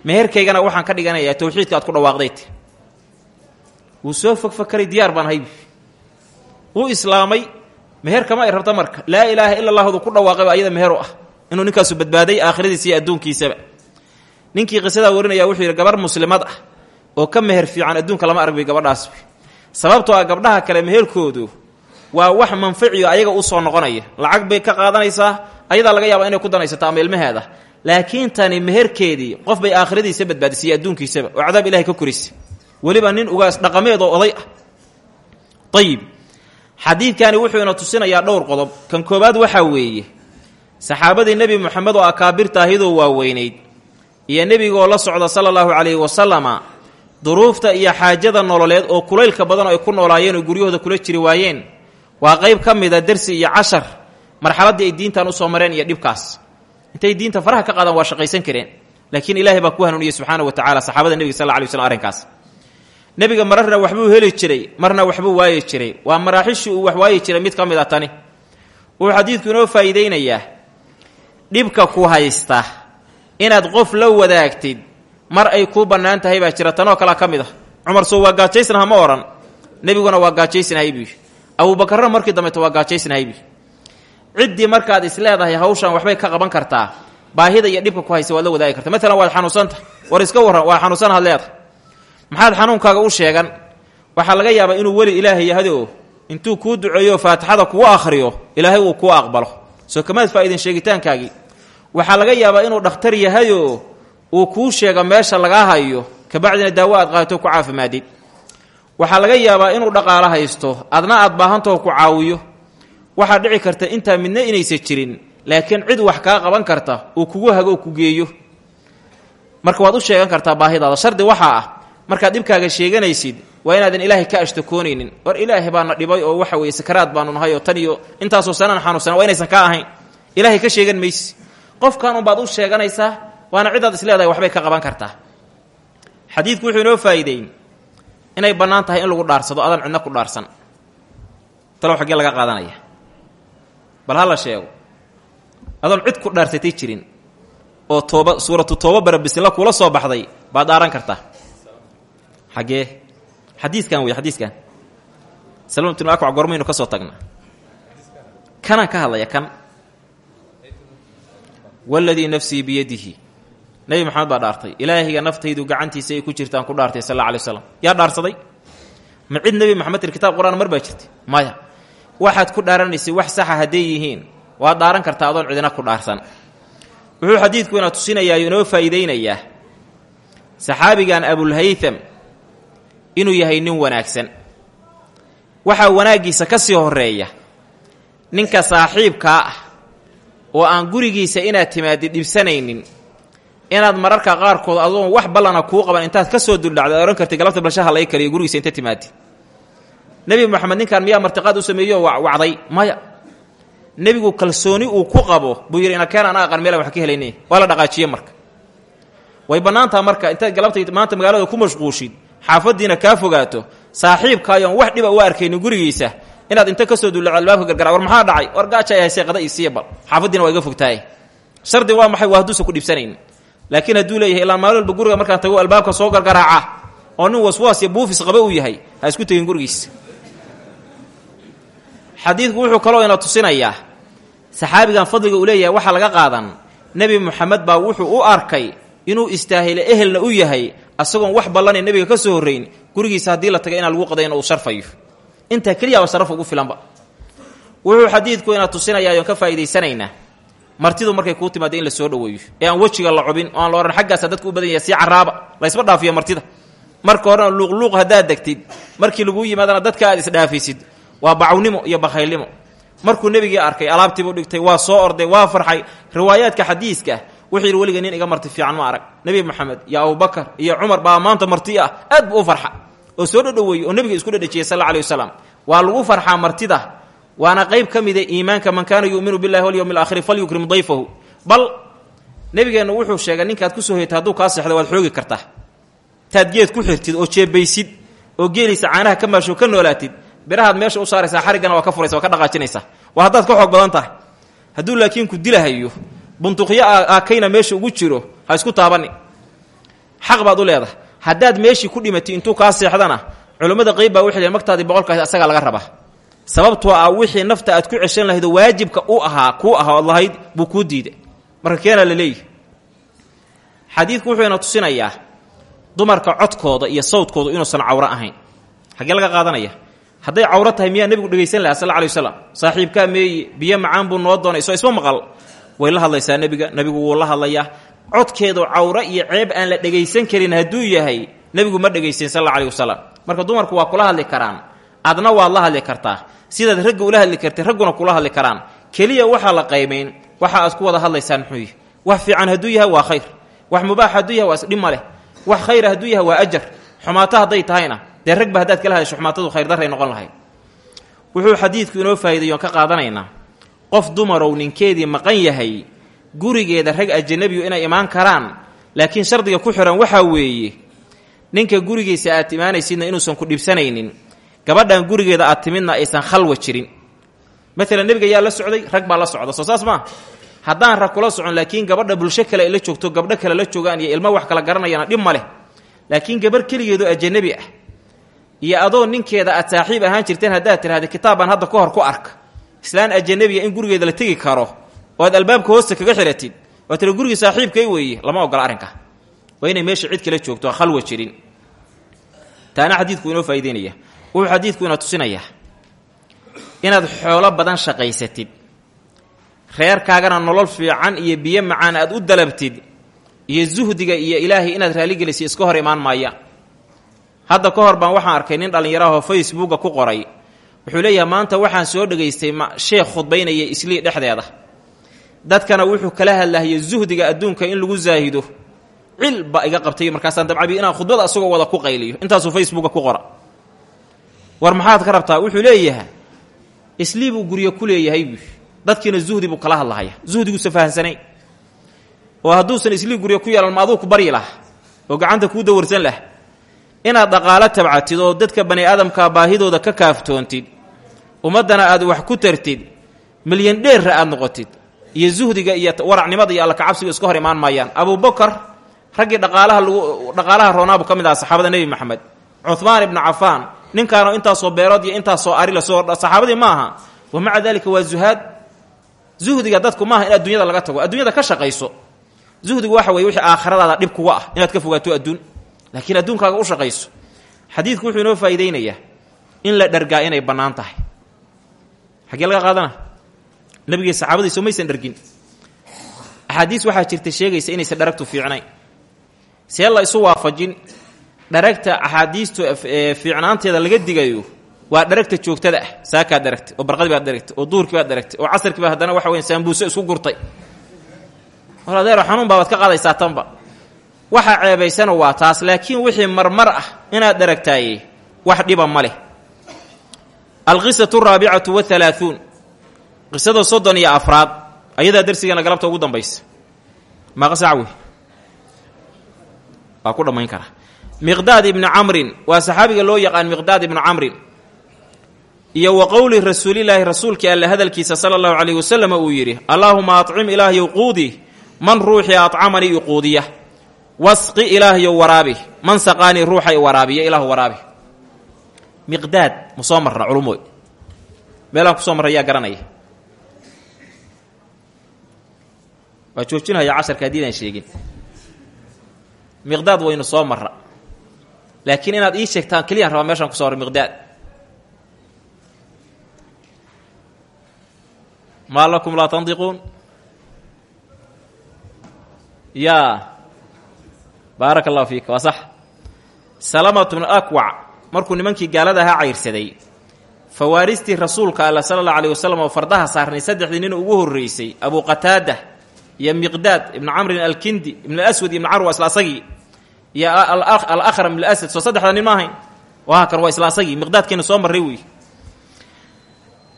meherkaygana waxaan ka dhiganayaa tawxiidka aad ku dhawaaqday wuu soo fogfakaray diyaar baan wuu islaamay meher kama ay marka. Laa ilaaha ila allahdu ku dhawaaqayba ayada meher ah. Inuu ninkaasu badbaaday aakhiradiisa iyo adduunkiisaba. Ninkii qisadaa warinaya wuxuu yidhi gabar muslimad ah oo ka meher fiican adduunka lama arg bay sababtoo ah gabdhaha kale meherkoodu waa wax manfaciyo ayaga u soo noqonaya. Lacag bay ka qaadanaysaa ayadaa laga yaaba inay ku danaysato ama ilmaheeda. Laakiin tani meherkeedii qof bay aakhiradiisa badbaadisay adduunkiisaba. Oo cadaab ilahay ka korisa weliba nin ugaas dhaqameed oo oday ah. Ayib xadiidkani wuxuu ina tusinayaa dhowr qodob. Kan koobaad waxaa weeye saxaabadii nebi moxamed oo akaabirta ahidoo waaweynayd iyo nebigaoo la socda sala allahu calayhi wasalama duruufta iyo xaajada nololeed oo kulaylka badan ay ku noolaayeen oo guryahooda kula jiri waayeen waa qayb ka mida dersi iyo cashar marxaladdii ay diintan u soo mareen iyo dhibkaas. Intay diinta faraha ka qaadaan waa shaqaysan kareen laakiin ilaahay baa ku hanuuniyey subxaana wa tacala saxaabada nebiga sal alay slam arrinkaas. Nebiga mararna waxbuu heli jiray marna waxbuu waayi jiray waa maraaxishii uu wax waayi jiray mid ka mid a tani. Wuxuu xadiidku inoo faa'iideynayaa dhibka ku haysta inaad qof la wadaagtid mar ay kuu bannaan tahay baa jira tanoo kalea ka mid ah. Soo waa gaajaysnaha ma odhan nebiguna waa gaajaysnahay bii abuubakarna markii dambeeto waa gaajaysnahay bii ciddii markaad is leedahay hawshan waxbay ka qaban kartaa. Baahida iyo dhibka ku haysa waad la wadaagi karta maalan waad xanuunsanta. War iska warran waa xanuunsanaad leedahay. Maxaad xanuunkaaga u sheegan? Waxaa laga yaabaa inuu weli ilaahay yahdo intuu kuu duceeyo faatixada kugu akhriyo ilaahay uu kuu aqbalo. Soo kamaad faa'iidin sheegitaankaagii waxaa laga yaabaa inuu dhakhtar yahayoo uu kuu sheego meesha lagaa hayo kabacdina daawo aad qaadato ku caafimaadid waxaa laga yaabaa inuu dhaqaalo haysto adna aad baahantaho ku caawiyo. Waxaa dhici karta intaa midna inaysa jirin laakiin cid wax kaa qaban karta uu kugu hago ku geeyo. Marka waad u sheegan kartaa baahidaada shardi waxaa ah markaad dhibkaaga sheeganaysid waa inaadan ilaahay ka ashtakoonaynin. War ilaahay baana dhibay oo waxa weye sakaraad baanu nahay oo tan iyo intaasoo sanaan xanuunsana waa inaysan ka ahayn. Ilaahay ka sheegan maysi. Qofkan unbaad u sheeganaysaa waana cidaad is leedahay waxbay ka qaban kartaa. Xadiidku wuxuu inoo faa'iideyn. Inay bannaan tahay in lagu dhaarsado adan cidna ku dhaarsan. Talow xaggee laga qaadanaya. Bal ha sheego. Adoon cid ku dhaarsatay jirin oo tooba suuratu tooba barabisla kula soo baxday baad dhaaran kartaa. Xaggee xadiiskan wey xadiiskan. Salmtnu akwac gormaynu ka soo tagnaa. Kanaan ka hadlaya kan. Waladii nafsii biyadihi nebi maxamed baa dhaartay. Ilaahiga naftaydu gacantiisa ay ku jirtaan ku dhaartay sal alla alay slam yaa dhaarsaday? Ma cid nebi maxamed tir kitaab qur'aan mar baa jirtay. Maya waxaad ku dhaaranaysay wax saxa hadday yihiin. Waad dhaaran kartaa adoon cidina ku dhaarsan. Wuxuu xadiidku ina tusinayaa inoo faa'iideynayaa saxaabigan abulhaytham inuu yahay nin wanaagsan. Waxaa wanaaggiisa ka sii horreeya ninka saaxiibkaa ah oo aan gurigiisa inaad timaadid dhibsanaynin inaad mararka qaarkood adoon wax ballana kuu qaban intaad ka soo duldhacda ohan kartay galabta balshaha lay kariyo gurigiisa inta timaadid nebi moxamed ninkan miyaa martiqaad u sameeyo wacday? Maya. Nebigu kalsooni uu ku qabo buu yidhi inakeen ana aqan meelaan wax ka helayne waa dhaqaajiye marka. Way bannaantaha marka intaad galabtay maanta magaalada ku mashquushid xaafadiina kaa fogaato saaxiibkaayoon wax dhiba u arkaynin gurigiisa inaad inta ka soo dulla albaabka gargara war maxaa dhacay? War gaaja ay haysay qada isiiya bal. Xaafadiina waa iga fogtaaye shardi waa maxay? Waa ku dhibsanayn laakiin hadduu leeyahay ilaa maalin walba guriga markaan tago albaabka soo gargaraaca oo nin waswaas iyo buufis qaba uu yahay ha isku tegin gurigiisa. Xadiidku wuxuu kaloo ina tusinayaa saxaabigan fadliga uu leeyahay waxaa laga qaadan nebi moxamed baa wuxuu u arkay inuu istaahilo ehelna u yahay asagoon wax ballanay nebiga ka soo horrayn gurigiisa haddii la taga inaan lagu qadayna uu sharfayo intaa keliyaaba sharaf ugu filanba wuxuu xadiidku ina tusinayaa ka faa'iidaysanaynaa martidu markay kuu timaado in la soo dhoweeyo ee aan wejiga la cubin oo aan la odhan xaggaasa dadku u badan yahay sii carraaba la ysma dhaafiyo martida. Marka horena luuqluuq haddaad degtid markii laguu yimaadana dadka aad isdhaafisid waa bacawnimo iyo bakhaylnimo. Markuu nebigii arkay alaabtiibuu dhigtay waa soo orday waa farxay. Riwaayaadka xadiiska wuxuu yidhi nin iga marti fiican ma arag. Nebi moxamed iyo abubakar iyo cumar baa maanta marti ah aad buu u oo soo dhadhoweeyey oo nebiga isku dhadhajiyey sal alla wasalam waa lagu farxaa martida waana qayb ka mida iimaanka man kaana yu'minu billahi walyowmi alaakhiri falyukrim dayfahu. Bal nebigeennu wuxuu sheegay ninkaad ku soo hoytay hadduu kaa seexdo waad xoogi kartaa. Taad geed ku xirtid oo jeebaysid oo geeliisa caanaha ka maasho ka noolaatid birahaad meesha u saaraysaa xariggana waa ka furaysa waa ka dhaqaajinaysaa. Waa haddaad ka xoog badan tahay. Hadduu laakiin ku dilahayo buntuqyo aakayna meesha ugu jiro ha isku taabani. Xaq baad u leedahay. Haddaad meeshii ku dhimatay intuu kaa seexdana culummada qeyb baa waxay magtaadii boqolkaas laga rabaa sababtoo ah wixii nafta aad ku ceshan lahayd oo waajibka u ahaa kuu ahaa ood lahayd buu kuu diiday. La leeyahy xadiidku wuxuuna tusinayaa dumarka codkooda iyo sawdkooda inuusan cawro ahayn. Xaggee laga qaadanaya? Hadday cawro tahay miyaa nebigu dhegaysan lahaa sal lla alay waslam saaxiibkaa meeye macaan buu noo doonay isma maqal. Way la hadlaysaa nebiga nebigu wuu la hadlayaa. Codkeedu cawro iyo ceeb aan la dhegaysan karin hadduu yahay nebigu ma dhegaysan sal alla alay marka dumarku waa kula hadli karaan adna waad la hadli kartaa sidaad ragga ula hadli kartay ragguna kula hadli karaan. Keliya waxaa la qaymayn waxa aad ku wada hadlaysaan muxuu wax fiican hadduu yahay waa khayr. Wax mubaax hadduu yahay waa isdhib ma leh. Wax khayra hadduu yahay waa ajar. Xumaato hadday tahayna dee ragba haddaad kala hadasho xumaatadu khayrdarray noqon lahayd. Wuxuu xadiidku inoo faa'iidayoon ka qaadanaynaa. Qof dumarow ninkeedii maqan yahay gurigeeda rag ajanabigu inay imaan karaan laakiin shardiga ku xihan waxaa weeye ninka gurigiisa aad imaanaysidna inuusan ku dhibsanaynin gabadhan gurigeeda aad timidna aysan khalwa jirin. Maalan nebiga yaa la socday rag baa la socda. Soo saas maa haddaan rag kula socon laakiin gabadha bulsho kale ay joogto gabdho kale la joogaan iyo ilmo wax kala garanayana dhib leh. Laakiin gabarh keligeedu ajanabi ah. Iyo adoo ninkeeda aad saaxiib ahaan jirteen haddaad tidhahda kitaab hadda ka hor ku arka. Islaan ajanabiga in gurigeeda la tegi karo oo aad albaabka hoosta kaga xiratid oo tira gurigii saaxiibkay weeye lama ogola arrinka. Waa inay meesha cid kala joogto oo khalwa jirin. Taana xadiidku inoo faa'ideynaya wuxuu xadiidku ina tusinayaa inaad xoolo badan shaqaysatid reerkaagana nolol fiican iyo biyo macaan aad u dalabtid iyo zuhdiga iyo ilaahay inaad raalligelisa iska hor imaan maayaan hadda ka hor baan waxaan arkay nin dhallinyarahoo facebooka ku qoray. Wuxuu leeyahay maanta waxaan soo dhegaystay sheekh khudbaynaya islii dhexdeeda. Dadkana wuxuu kala hadlahaya zuhdiga adduunka in lagu zaahido. Cil baa iga qabtay markaasaan dabcabi inaan khudbada asagoo wada ku qayliyo. Intaasuu facebooka ku qora war maxaad ka rabtaa? Wuxuu leeyahay islii buu guryo ku dadkiina zuhdi buu kala hadlahaya zuhdiguusa fahamsanayn oo hadduusan islii guryo ku yeelan ma aduu ku baryi laha oo gacanta kuu dawarsan lah inaad dhaqaalo tabcatid oo dadka bani aadamkaa baahidooda ka kaaftoontid ummaddana aad wax ku tartid milyan dheerra aad noqotid iyo zuhdiga iyo waracnimada iyo alla kacabsiga iska hor imaan maayaan. Abubakar raggii dhaqaalaha lagu dhaqaalaha roonaabu ka mid aha saxaabada nebi maxamed. Cuhmaan ibnu cafaan ninkaanoo intaasoo beerood iyo intaasoo ari la soo saxaabadii ma aha. Wa maca daalika waa zuhaad. Zuhdiga dadku maaha in adduunyada laga tago. Adduunyada ka shaqayso. Zuhdigu waxa weye wixii aakhiradaada dhib kuga ah. Inaad ka fogaato adduun. Laakiin adduunkaaga u shaqayso. Xadiidku wuxuu inoo faa'iideynayaa in la dhargaa inay bannaan tahay. Xaggee laga qaadana nabigii saxaabadiiso maysan dhargin. Axaadiis waxaa jirta sheegaysa inaysan dharagtu fiicnayn. See la isu waafajin dharagta axaadiistu fiicnaanteeda laga digayo waa dharagta joogtada ah saakaad dharagtay oo barqadii baad dharagtay oo duhurkii baad dharagtay oo casarkii baa haddana waxa weya saambuuso isku gurtay. War adeero xanuun baabaad ka qaadaysaa tanba. Waxa ceebaysana waa taas laakiin wixii marmar ah inaad dharagtaaye wax dhiba ma leh. Alqisatu araabicatu wahalaahuun qisada soddon iyo afraad ayadaa darsigeena galabta ugu dambaysa. Maaqa saac wey waa ku dhammayn karaa miqdaad ibni camrin. Waa saxaabiga loo yaqaan miqdaad ibnu camrin. Iyo wa qowli rasuulilaahi rasuulkii alle hadalkiisa sala allahu calayhi wasalam uu yidhi allaahuma acim ilaahyow quudi man ruuxii acamanii iquudiya wasqi ilaahyow waraabi man saqaanii ruuxa i waraabiya ilahu waraabi miqdaad ma soo marna culumooy. Meelaan ku soo marra yaa garanaya. Waa joojinaya casharka haddiidaan sheegin. Miqdaad waynu soo marra laakiin inaad ii sheegtaan keliyaan rabaa meeshaan ku so horray miqdaad. Maa lakum laa tandiquun? Yaa. Baaraka allahu fiika waa sax. Salamatu bnu akwac markuu nimankii gaalada ahaa cayrsaday fawaaristii rasuulka alla sala allahu alayh wasalam oo fardaha saarnay saddexdii nin ugu horreysay abu qataada iyo miqdaad ibnu camrin alkindi ibn aswad ibnu carwa isla asagii iyo alakram asad soo saddexda nin ma ahayn. Waa kan waa isla asagii miqdaadkiina soo marray wey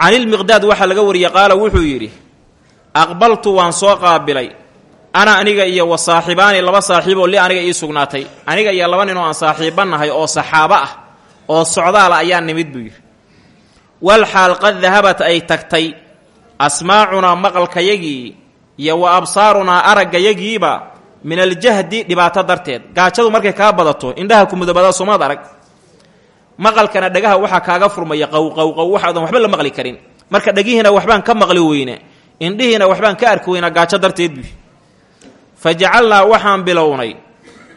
canilmiqdaad waxaa laga wariyey qaala wuxuu yidhi aqbaltu waan soo qaabilay. Ana aniga iyo wa saaxibaani laba saaxiiboo li aniga ii sugnaatay. Aniga iyo laba nin oo aan saaxiiba nahay oo saxaabo ah oo socdaala ayaa nimid buu yidhi. Wal xaal qad dahabat ay tagtay asmaacunaa maqalkayagii iyo wa absaarunaa araggayagiiba min aljahdi dhibaato darteed. Gaajadu markay kaa badato indhaha kumudabada soomaad arag. Maqalkana dhagaha waxaa kaaga furmaya qowqowqow waxaadan waxba la maqli karin. Marka dhagihiina waxbaan ka maqli weyne indhihiina waxbaan ka arki weynaa gaajo darteed bu fa jacalnaa waxaan bilownay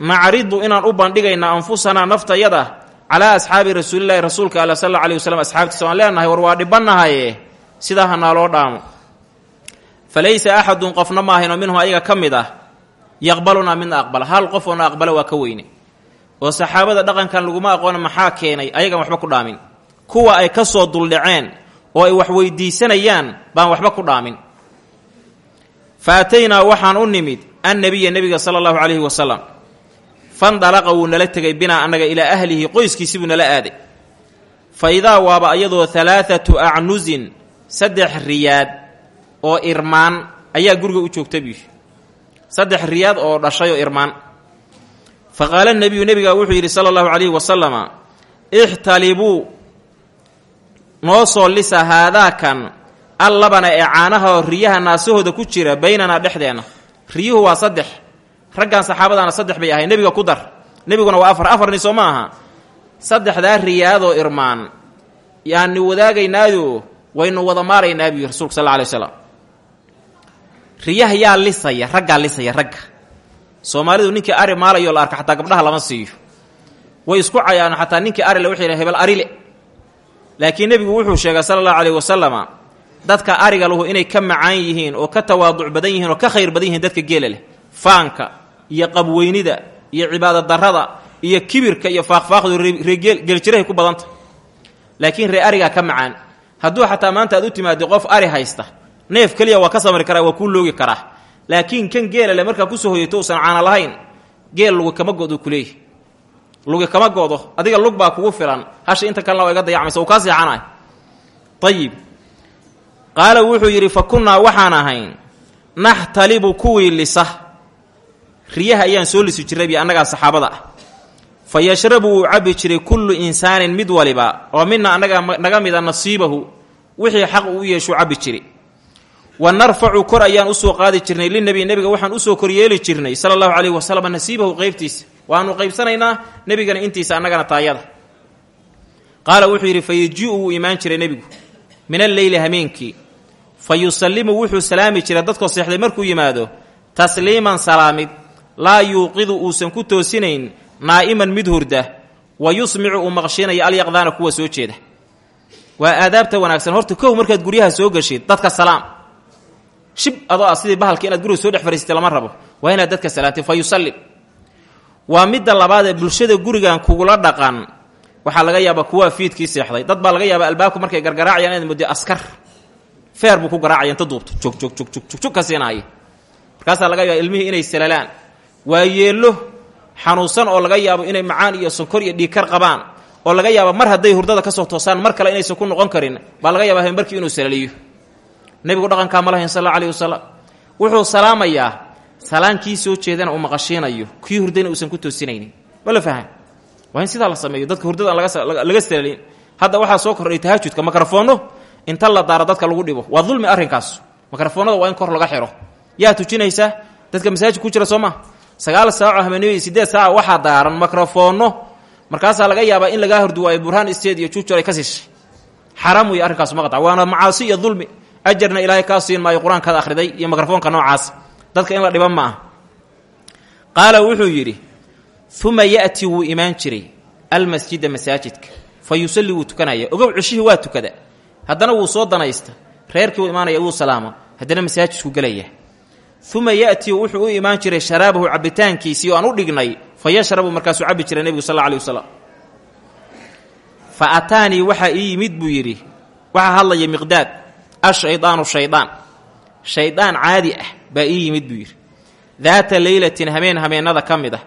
nacridu inaan u bandhigayna anfusanaa naftayada calaa asxaabi rasuulilahi rasuulka alla sal alih waslm asxaabtiisa war waa dhibannahaye sidaa dhaamo. Fa laysa axadun qofna maahaynoo minhum ayaga ka mid ah yaqbalunaa midna aqbala hal qof oona aqbala waa ka weyne. Oo saxaabada dhaqankan laguma aqoona maxaa keenay? Ayagan waxba ku dhaamin. Kuwa ay ka soo duldhaceen oo ay wax weydiisanayaan baan waxba ku dhaamin. Fa ataynaa waxaan u nimid annabiya nebiga sala allahu calayhi wasalam fandalaqa wuu nala tegay binaa annaga ilaa ahlihi qoyskiisi buu nala aaday. Fa idaa waaba ayadoo halaathatu acnusin saddex riyaad oo irmaan ayaa guriga u joogta buu saddex riyaad oo dhashay oo irmaan. Fa qaala nebiyu nebigaa wuxuu yidhi sala allahu calayhi wasalama ixtalibuu noo soo lisa haadaakan al labana ee caanaha oo riyaha naasahooda ku jira baynanaa dhexdeenna riyuhu waa saddex. Raggan saxaabadaana saddex bay ahay nebiga ku dar. Nebiguna waa afar. Afarni soo ma aha. Saddexdaa riyaadoo irmaan yaani wadaagaynaayo waynu wada maaraynaa buu rasuulka sal alla alay riyaha yaa lisaya raggaa lisaya ragga. Soomaalidu ninkii ari maalayo la arka xataa gabdhaha lama siiyo. Way isku cayaan xataa ninkii arile wuxuu yidhaha hebel arile laakiin nebigu wuxuu sheegay sala allahu calayh wasalama dadka ariga lahu inay ka macaan yihiin oo ka tawaaduc badan yihiin oo ka khayr badan yihiin dadka geela leh. Faanka iyo qabweynida iyo cibaadadarrada iyo kibirka iyo faaqfaaqdu reegeeljirahay ku badanta. Laakiin ree arigaa ka macaan. Hadduu xataa maanta aad u timaado qof ari haysta neef keliya waa ka samri karaa waa kuu loogi karaa. Laakiin kan geela le markaa ku soo hoyato uusan caana lahayn geel lugi kama godo kuleeyahy lugi kama godo adiga lug baa kugu filan. Hasha inta kalena waa iga dayacmaysa uu kaa seexanay ayib qaala wuxuu yidhi fa kunnaa waxaan ahayn naxtalibu kuwii lisa. Riyaha ayaan soo lisi jirray bi annagaa saxaabada ah. Fa yashrabu wuu cabbi jiray kullu insaanin mid waliba oo mina annaga naga mida nasiibahu wixii xaq uu u yeeshuu cabbi jiri wa narfacu kor ayaan u soo qaadi jirnay linebi nebiga waxaan u soo koryeeli jirnay sala allahu calayhi wasalam nasiibahu qeybtiisa waanu qaybsanaynaa nebigana intiisa annagana taayada. Qaala wuxuu yidhi fa yaji-u wuu imaan jiray nebigu. Min alleyli hameenkii. Fa yusallimu wuxuu salaami jiray dadkoo seexday markuu yimaado tasliiman salaamid laa yuuqidu uusan ku toosinayn naa'iman mid hurda wa yusmicu uu maqshiinaya alyaqdaana kuwa soo jeeda. Waa aadaabta wanaagsan. Horta kow markaad guryaha soo gashid dadka salaam shib adoo ah sidii bahalka inaad guriga soo dhex fariisatay lama rabo waa inaad dadka salaantay fa yusallim waa midda labaad ee bulshada gurigan kugula dhaqan. Waxaa laga yaabaa kuwaa fiidkii seexday. Dad baa laga yaabaa albaabku markay gargaraacayaan inaad muddo askar. Feer buu ku garaacaya inta duubto jog ka siinaaya markaasaa laga yaaba ilmihii inay salalaan. Waa yeello xanuunsan oo laga yaabo inay macaan iyo sonkor iyo dhiigkar qabaan. Oo laga yaaba mar hadday hurdada ka soo toosaan mar kale inaysan ku noqon karin. Baa laga yaaba habeenbarkii inuu salaliyo nebigu dhaqankaa ma lahayn sal alayhi wasalam wuxuu salaamayaa salaankii soo jeedana uu maqashiinayo kii hurdayna uusan ku toosinaynin. Ma la faham? Waa in la sameeyo dadka hurdada aan laga salalin. Hadda waxaa soo kordhay tahajudka mikrafoonno inta la daaro dadka lagu dhibo. Waa dulmi arrinkaas. Mikrafoonada waa in kor laga xiro. Yaa tujinaysaa dadka masaajid ku jira soo maa sagaal saaco hameenimadi sideed saaca waxaa daaran mikrafoonno markaasaa laga yaabaa in lagaa hordu waayo burhaan isteed iyo juujol ay ka sishay xaaraam weeye arrinkaas maqaca waana macaasi iyo dulmi ajarna ilaahay kaa siin maayo qur'aankaad akhriday iyo mikrafoonka noocaas dadka in la dhiban ma ah wuxuu yidhi uma ya'ti wuu imaan jiray almasjida masaajidka fa yusalli wuu tukanaya ogow ceshihii waa tukada haddana wuu soo danaysta reerkii wuu imaanaya wuu salaama haddana masaajidku gelaya uma ya'tii wuxuu u imaan jiray sharaabahu cabitaankiisii oo aan u dhignay fa yashrabu markaasuu cabbi jiray nebigu sal alla alih wasalam fa ataanii waxaa ii yimid buu yidhi waxaa hadlaya miqdaad ashaydaanu shaydaan. Shaydaan caadi ah baa ii yimid buu yidhi. Daata leylatin hameen hameennada ka mid ah.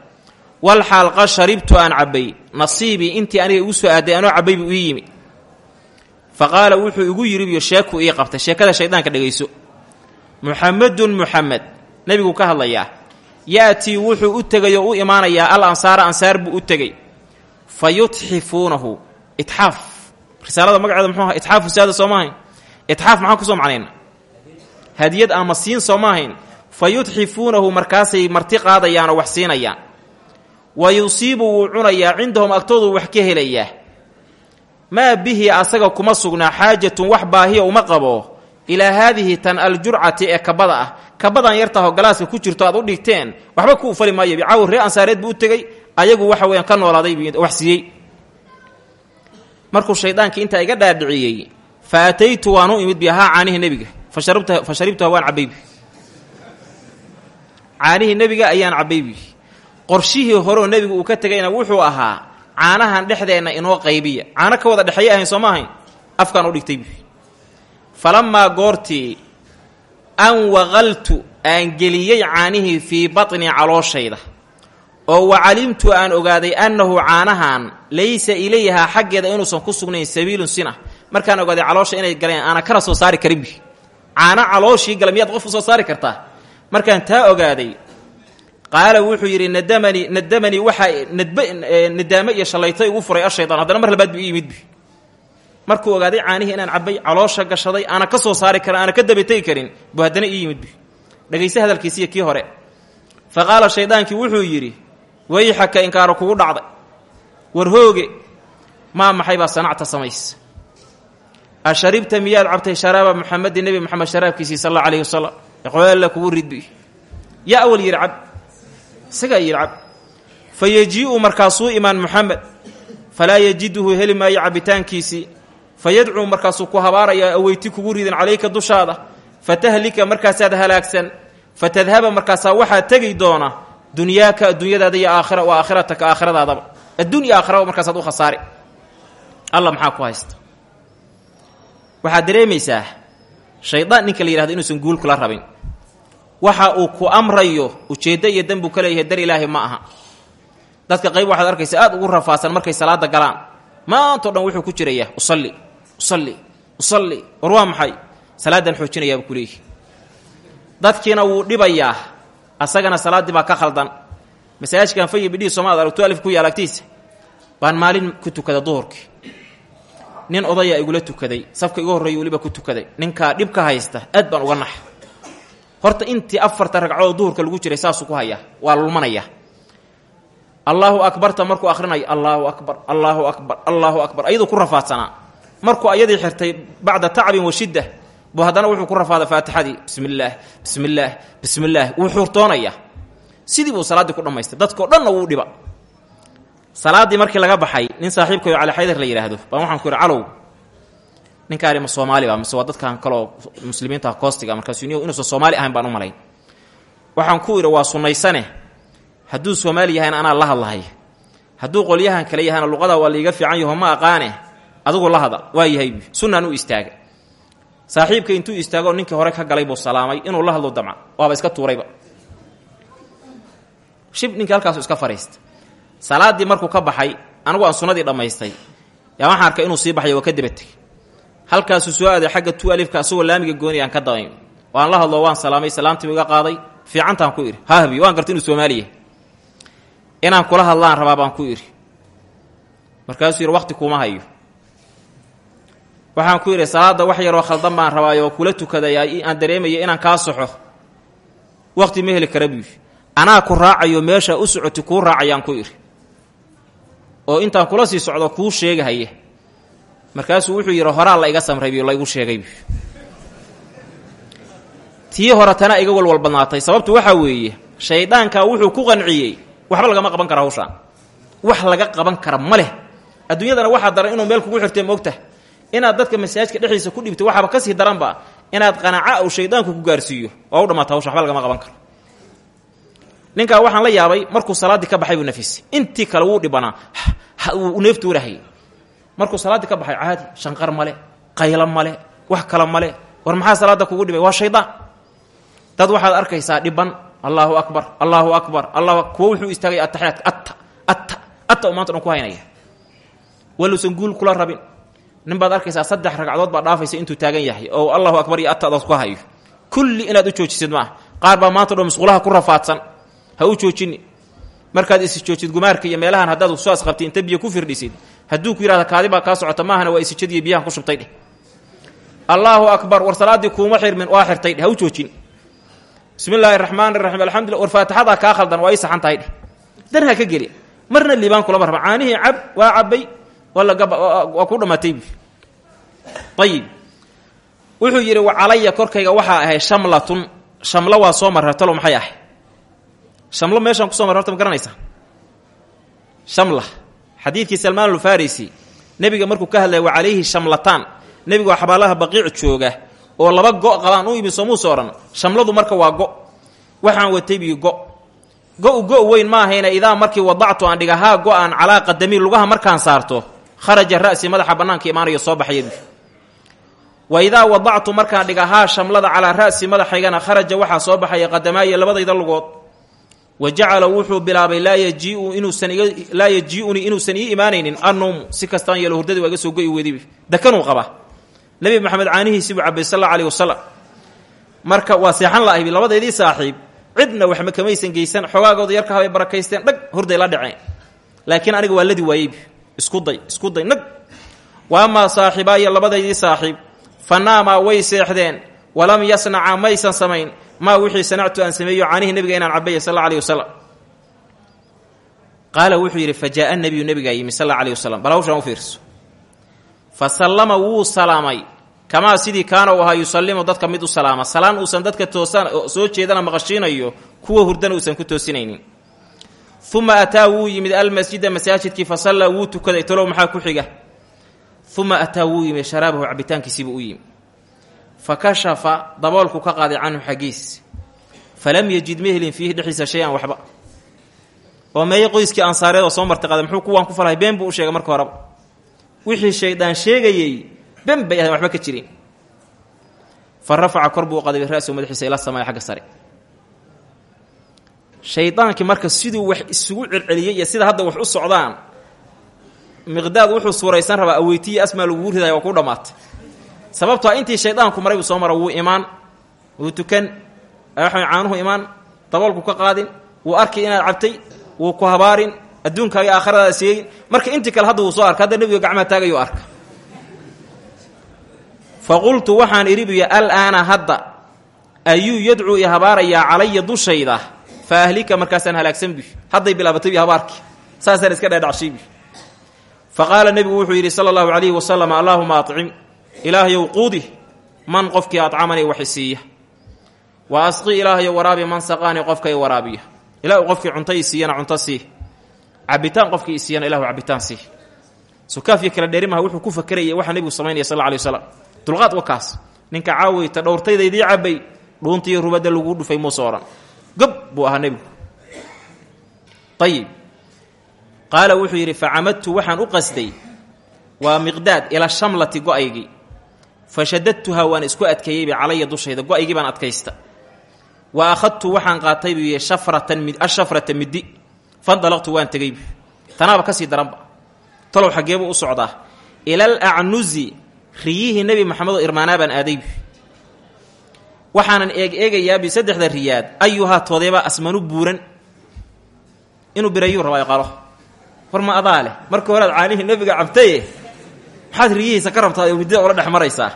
Wal xaalqa sharibtu aan cabbay. Nasiibii intii aniga igu soo aaday anoo cabay buu ii yimi fa qaala wuxuu igu yidhi biyo sheekuu ii qabtay sheekada shaydaanka dhegayso muxamedun muxamed nebiguu ka hadlayaa ya'tii wuxuu u tegay oo u imaanayaa al ansaara ansaar buu u tegey fa yutxifuunahu itxaaf risaalada magaceeda muxuu aha itxaafu saada soo maahayn itxaaf maxaan ku soo macnayna hadiyad ama siin soo maahayn fa yutxifuunahu markaasay marti qaadayaanoo wax siinayaan wa yusiibu wuu cunayaa cindahum agtoodu wax ka helayaa maa bihi asaga kuma sugnaa xaajatun wax baahiya uma qabo ilaa haadihi tan aljurcati ee kabada ah kabadan yartaho galaaska ku jirto aad u dhigteen waxba ku fali maayo bicaawi ree ansaareed buu u tegey ayagu waxa weyaan ka noolaaday wax siiyey markuu shaydaankii intaa iga dhaadhiciyey fa ataytu waan imid bi ahaa caanihii nebiga fa sharibtuha waan cabaybi caanihii nebiga ayaan cabaybi qorshihii horeoo nebigu uu ka tegayna wuxuu ahaa caanahan dhexdeenna inoo qaybiya caano ka wada dhexeeye ahayn soo ma ahayn afkaan u dhigtaybi falamaa goortii an waqaltu aan geliyey caanihii fii batnii calooshayda oo wa calimtu aan ogaaday annahu caanahan laysa ilayhaa xaggeeda inuusan ku sugnayn sabiilun sina markaan ogaaday caloosha inay galeen aanan kana soo saari karinbi caano calooshii gala miyaad qof u soo saari kartaa? Markaan taa ogaaday qaala wuxuu yidhi nadamanii nadamanii waxaa nadb nadaamo iyo shallayto igu furay ashaydaan haddana mar labaad bu ii yimidbi markuu ogaaday caanihii inaan cabay caloosha gashaday aanan ka soo saari karin aanan ka dabategi karin buu haddana ii yimidbi dhegayse hadalkiisiiyo kii hore. Fa qaala shaydaankii wuxuu yidhi wayxaka inkaaro kugu dhacday. War hooge maxay baa sanacta samaysa a sharibta miyaad cabtay sharaaba muxamedin nebi moxamed sharaabkiisii sal alla alayhi wasalam eqoalla kugu ridbi. Yaa awal yidhi cab. Isagaa yidhi cab. Fa yejii'u markaasuu imaan muxamed falaa yajiduhu heli maayo cabitaankiisii fa yadcuu markaasuu ku habaarayaa aweyti kugu ridin calayka dushaada. Fatahlika markaasaad halaagsan. Fatadhaba markaasaa waxaa tegi doona. Dunyaaka adduunyadaada iyo aakhira wa aakhirataka aakhiradaadaba. Addunya aakhiraba markaasaad u khasaari alla maxaa ku haysta waxaad dareemaysaa shaydaan ninka la yidhahdo inuusan guul kula rabin. Waxa uu ku amrayo ujeeddo iyo dan buu ka leeyahay dar ilaahi ma aha. Dadka qayb waxaad arkaysa aad ugu rafaadsan markay salaada galaan. Maantao dhan wuxuu ku jirayaa usalli usalli usalli war waa maxay? Salaadan xoojinayaaba kuleeyihi dadkiina wuu dhibayaa asagana salaaddii baa ka khaldan. Masaajidkan fayi bidhii somaad aragto alif ku yaalagtiisa baan maalin ku tukada duhurkii nin odaya igula tukaday safka iga horreeya weliba ku tukaday. Ninkaa dhibka haysta aad baan uga nax. Horta intii afarta ragcadood duhurka lagu jiray saasuu ku hayaa waa lulmanaya. Allaahu akbarta markuu akhrinayo allaahu akbar allaahu akbar allaahu akbar ayaduu ku rafaadsanaa markuu ayadii xirtay bacda tacbin wa shidda buu haddana wuxuu ku rafaaday faatixadii. Bismi illaah bismi illaah bismi illaah wuu xuurtoonayaa sidii buu salaaddii ku dhammaystay dadkao dhanna wuu dhiba salaaddii markii laga baxay nin saaxiibkayo cali xaydar la yidhaahdo baan waxaan ku yidhi calow ninkaani ma soomaali ba mise waa dadkan kaloo muslimiinta koostiga markaasu inuusan soomaali ahayn baan u malayn. Waxaan ku idhi waa sunnaysane. Hadduu soomaali yahayna anaa la hadlahay. Hadduu qolyahan kale yahayna luqada waa laiga fiican yaho ma aqaane adigu la hadal waa yahay sunnaan u istaaga. Saaxiibka intuu istaago ninkii hore ka galay buu salaamay inuu la hadlo damca waaba iska tuurayba. Shib ninkii halkaasu iska fadhiista salaaddii markuu ka baxay anigu aan sunnadii dhammaystay. Yaa waxaan arkay inuu sii baxay waa ka daba tegey halkaasuu soo aaday xagga tu alifka asagoo laamiga gooni aan ka dabayn waan la hadlo waan salaamay salaamtiibu iga qaaday. Fiicantaan ku idhi hahbi waan garta inuu soomaaliya inaan kula hadlaan rabaa baan ku idhi markaasuu yidhi waqti kuuma hayo. Waxaan ku yidhi salaadda wax yaroo khaldan baan rabaayo oo kula tukadaya aan dareemayo inaan kaa soxo. Waqti ma heli kara ku raacayo meeshaa u socoti raacayaan ku idhi oo intaan kula sii socdo kuu sheegahaya markaasuu wuxuu yidhi horaa la iga samraybiyo la igu sheegaybu tii hore tanaa iga walwal sababtu waxaa weeye shayddaankaa wuxuu ku qanciyey. Waxba lagama qaban kara hawshaan wax laga qaban kara ma adduunyadana waxaa daran inuu meel kugu xirtay moogtah inaad dadka masaajidka dhexdiisa ku dhibtay waxaaba ka sii daranba inaad qanaaca uu shaydaanku ku gaarsiiyo oo u dhammaata hawsha waxba lagama qaban karo. Ninkaa waxaan la yaabay markuu salaaddii ka baxay buu nafisay intii kale wuu dhibanaa neeftuurahayay markuu salaaddii ka baxay caadi shanqar male qaylo male wax kale male war maxaa salaadda kugu dhibay? Waa shaydaan dad waxaad arkaysaa dhiban allaahu akbar allaahu akbar alla kuwo wuxuu istaagay ataxiyaadka atta atta atta u maanta dhan ku haynaya waluusan guul kula rabin. Nin baad arkaysaa saddex ragcadood baa dhaafaysa intuu taagan yahay. Oo allahu akbar iyo atadaas ku hayo. Kulli inaad u joojisid maaha. Qaar baa maanta dho musqulaha ku rafaadsan. Ha u joojini markaad isi joojid gumaarka iyo meelahan haddaad usaas qabtid inta biyo ku firdhisid hadduu ku yidhahda kaadi baa kaa socota maahana waa isijadiiyo biyahan ku shubtay dheh. Allaahu akbar war salaaddii kuuma xirmin waa xirtay dheh ha u joojin. Bismi illaahi raxmaan iraxiim war faatixadaa kaa khaldan waa ii saxan tahay ka geli marna liibaan kulama raba caanihii cab waa cabbay waa ku dhammaatay bu wuxuu yidhi wa calaya korkayga waxaa ahay shamlatun shamlo waa soo marra talo maxay ahay shamlo meeshaan kuso marra horta ma garanaysaa? Shamla. Xadiidkii salmaan alfarisi nebiga markuu ka hadlaya wa calayhi shamlataan. Nebigu xabaalaha baqiic jooga oo laba go' qabaan u imi soomuuse odhan shamladu marka waa go. Waxaan watay bii go. Go-u go weyn maahayna idaa markii wadactu aan dhiga haa go'aan calaa qadamii lugaha markaan saarto kharaja ra'si madaxa bannaanka imaanayo soo baxaya wa idaa wadactu markaan dhiga haa shamlada calaa ra'si madaxaygana kharaja waxaa soo baxaya qadamaaya labadayda lugood wa jacala wuxuu bilaabay laa yajii'unii inuusan ii imaanaynin annowmu si kastaan yeelo hurdadii waa iga soo go'i weydibi. Dakanuu qabaa nebi maxamed caanihiisii buu cabay sal alla alih wasalam marka waa seexan la'aybi labadeedii saaxiib cidna waxma kamaysan geysan xogaagooda yarka habay barakaysteen dhag hurday la dhaceen. Laakiin aniga waa ladi waayeybi isku day isku day nag. Wa amaa saaxibaaya labadaydii saaxiib fa naamaa way seexdeen walam yasnaca maysan samayn maa wixii sanactu aan sameeyo caanihi nebiga inaan cabaya sal alih wasalam qaala wuxuu yidhi fa jaaa nebiyu nebigaa yimi sal alih wasalam bal hawshaan u fiirso. Fa sallama wuu salaamay. Kamaa sidii kaana uu ahaa yusallimu dadka mid u salaama. Salaan uusan dadka toosan soo jeedana maqashiinayo kuwa hurdana uusan ku toosinaynin. Uma ataa wuu yimid almasjida masaajidkii fa sallaa wuu tukaday. Talow maxaa ku xiga? Uma ataa wuu yimid sharaabahu cabitaankiisiibuu u yimi fa kashafa daboolku ka qaaday canhu xaggiis falam yajid mehelin fiihi dhexdiisa shay-an waxba. Oo meeye qoyskii ansaareed oo soo martiqaaday muxuu kuwaan ku falhay been buu u sheegay marka horeba. Wixii shaydaan sheegayey ben bay ahayn waxba ka jirin. Fa rafaca kor buu qaday ra-su madaxiisa ila samaya xagga sare. Shaydaankii marka siduu wax isugu celceliyey iyo sida hadda wax u socdaan miqdaad wuxuu suuraysan rabaa aweytiyi asmaa laguu ridaya waa ku dhammaatay sababtoa intii shaydaanku maray soo mara wuu imaan wuu tukan caanuhu imaan daboolku ka qaadin wuu arki inaad cabtay wuu ku habaarin adduunkaaga aakhiradaada siiyey marka intii kale hadda soo arka hadda nebiga gacmaha taagayu arka fa waxaan idhi buya alaana hadda ayuu yadcuu i habaarayaa calaya dushayda? Fa ahlika markaasaan halaagsan bi hadday bilaabatay bi habaarkii. Iska dhaadhacshay bi fa wuxuu yidhi sala allahu calayhi wasalam allaahuma acim ilaahyow quudi man qofkii acamanii wax isiiya wa asqi ilaahyow waraabi man saqaanii qofka i waraabiya. Ilahu qofkii cunto i siiyana cunto sii. Cabitaan qofkii i siiyana ilahu cabitaan sii. Sukaafyo kala dheerimaha wuxuu ku fakerayay waxaa nebigu samaynaya sal alay waslam dulqaad wakaas ninka caaweyta dhowrtaydaydii cabay dhuuntiiyo rubadda laguu dhufay muuse odhan gob buu ahaa nebigu. Ayib wuxuu yidhi facamadtu waxaan u qasday waa miqdaad ila shamlati go'aygii fa shadadtuhaa waan isku adkeeyeyba calaya dushayda go'aygii baan adkaysta. Wa akhadtu waxaan qaatay buu yidhi shafratan ashafrata middi. Fandalaqtu waan tegeybu tanaaba ka sii daranba talow xaggeebuu u socdaa. Ilal acnusi riyihii nebi maxamedoo irmaanaa baan aadaybu waxaanan eeg eegayaabi saddexda riyaad ayuhaa toodeeba asmanu buuran. Inuu birayuu rabaa qalo war ma adaa leh. Markii horead caanihii nebiga cabtaye maxaad riyihiisa ka rabtaa oo middida ula dhex maraysaa?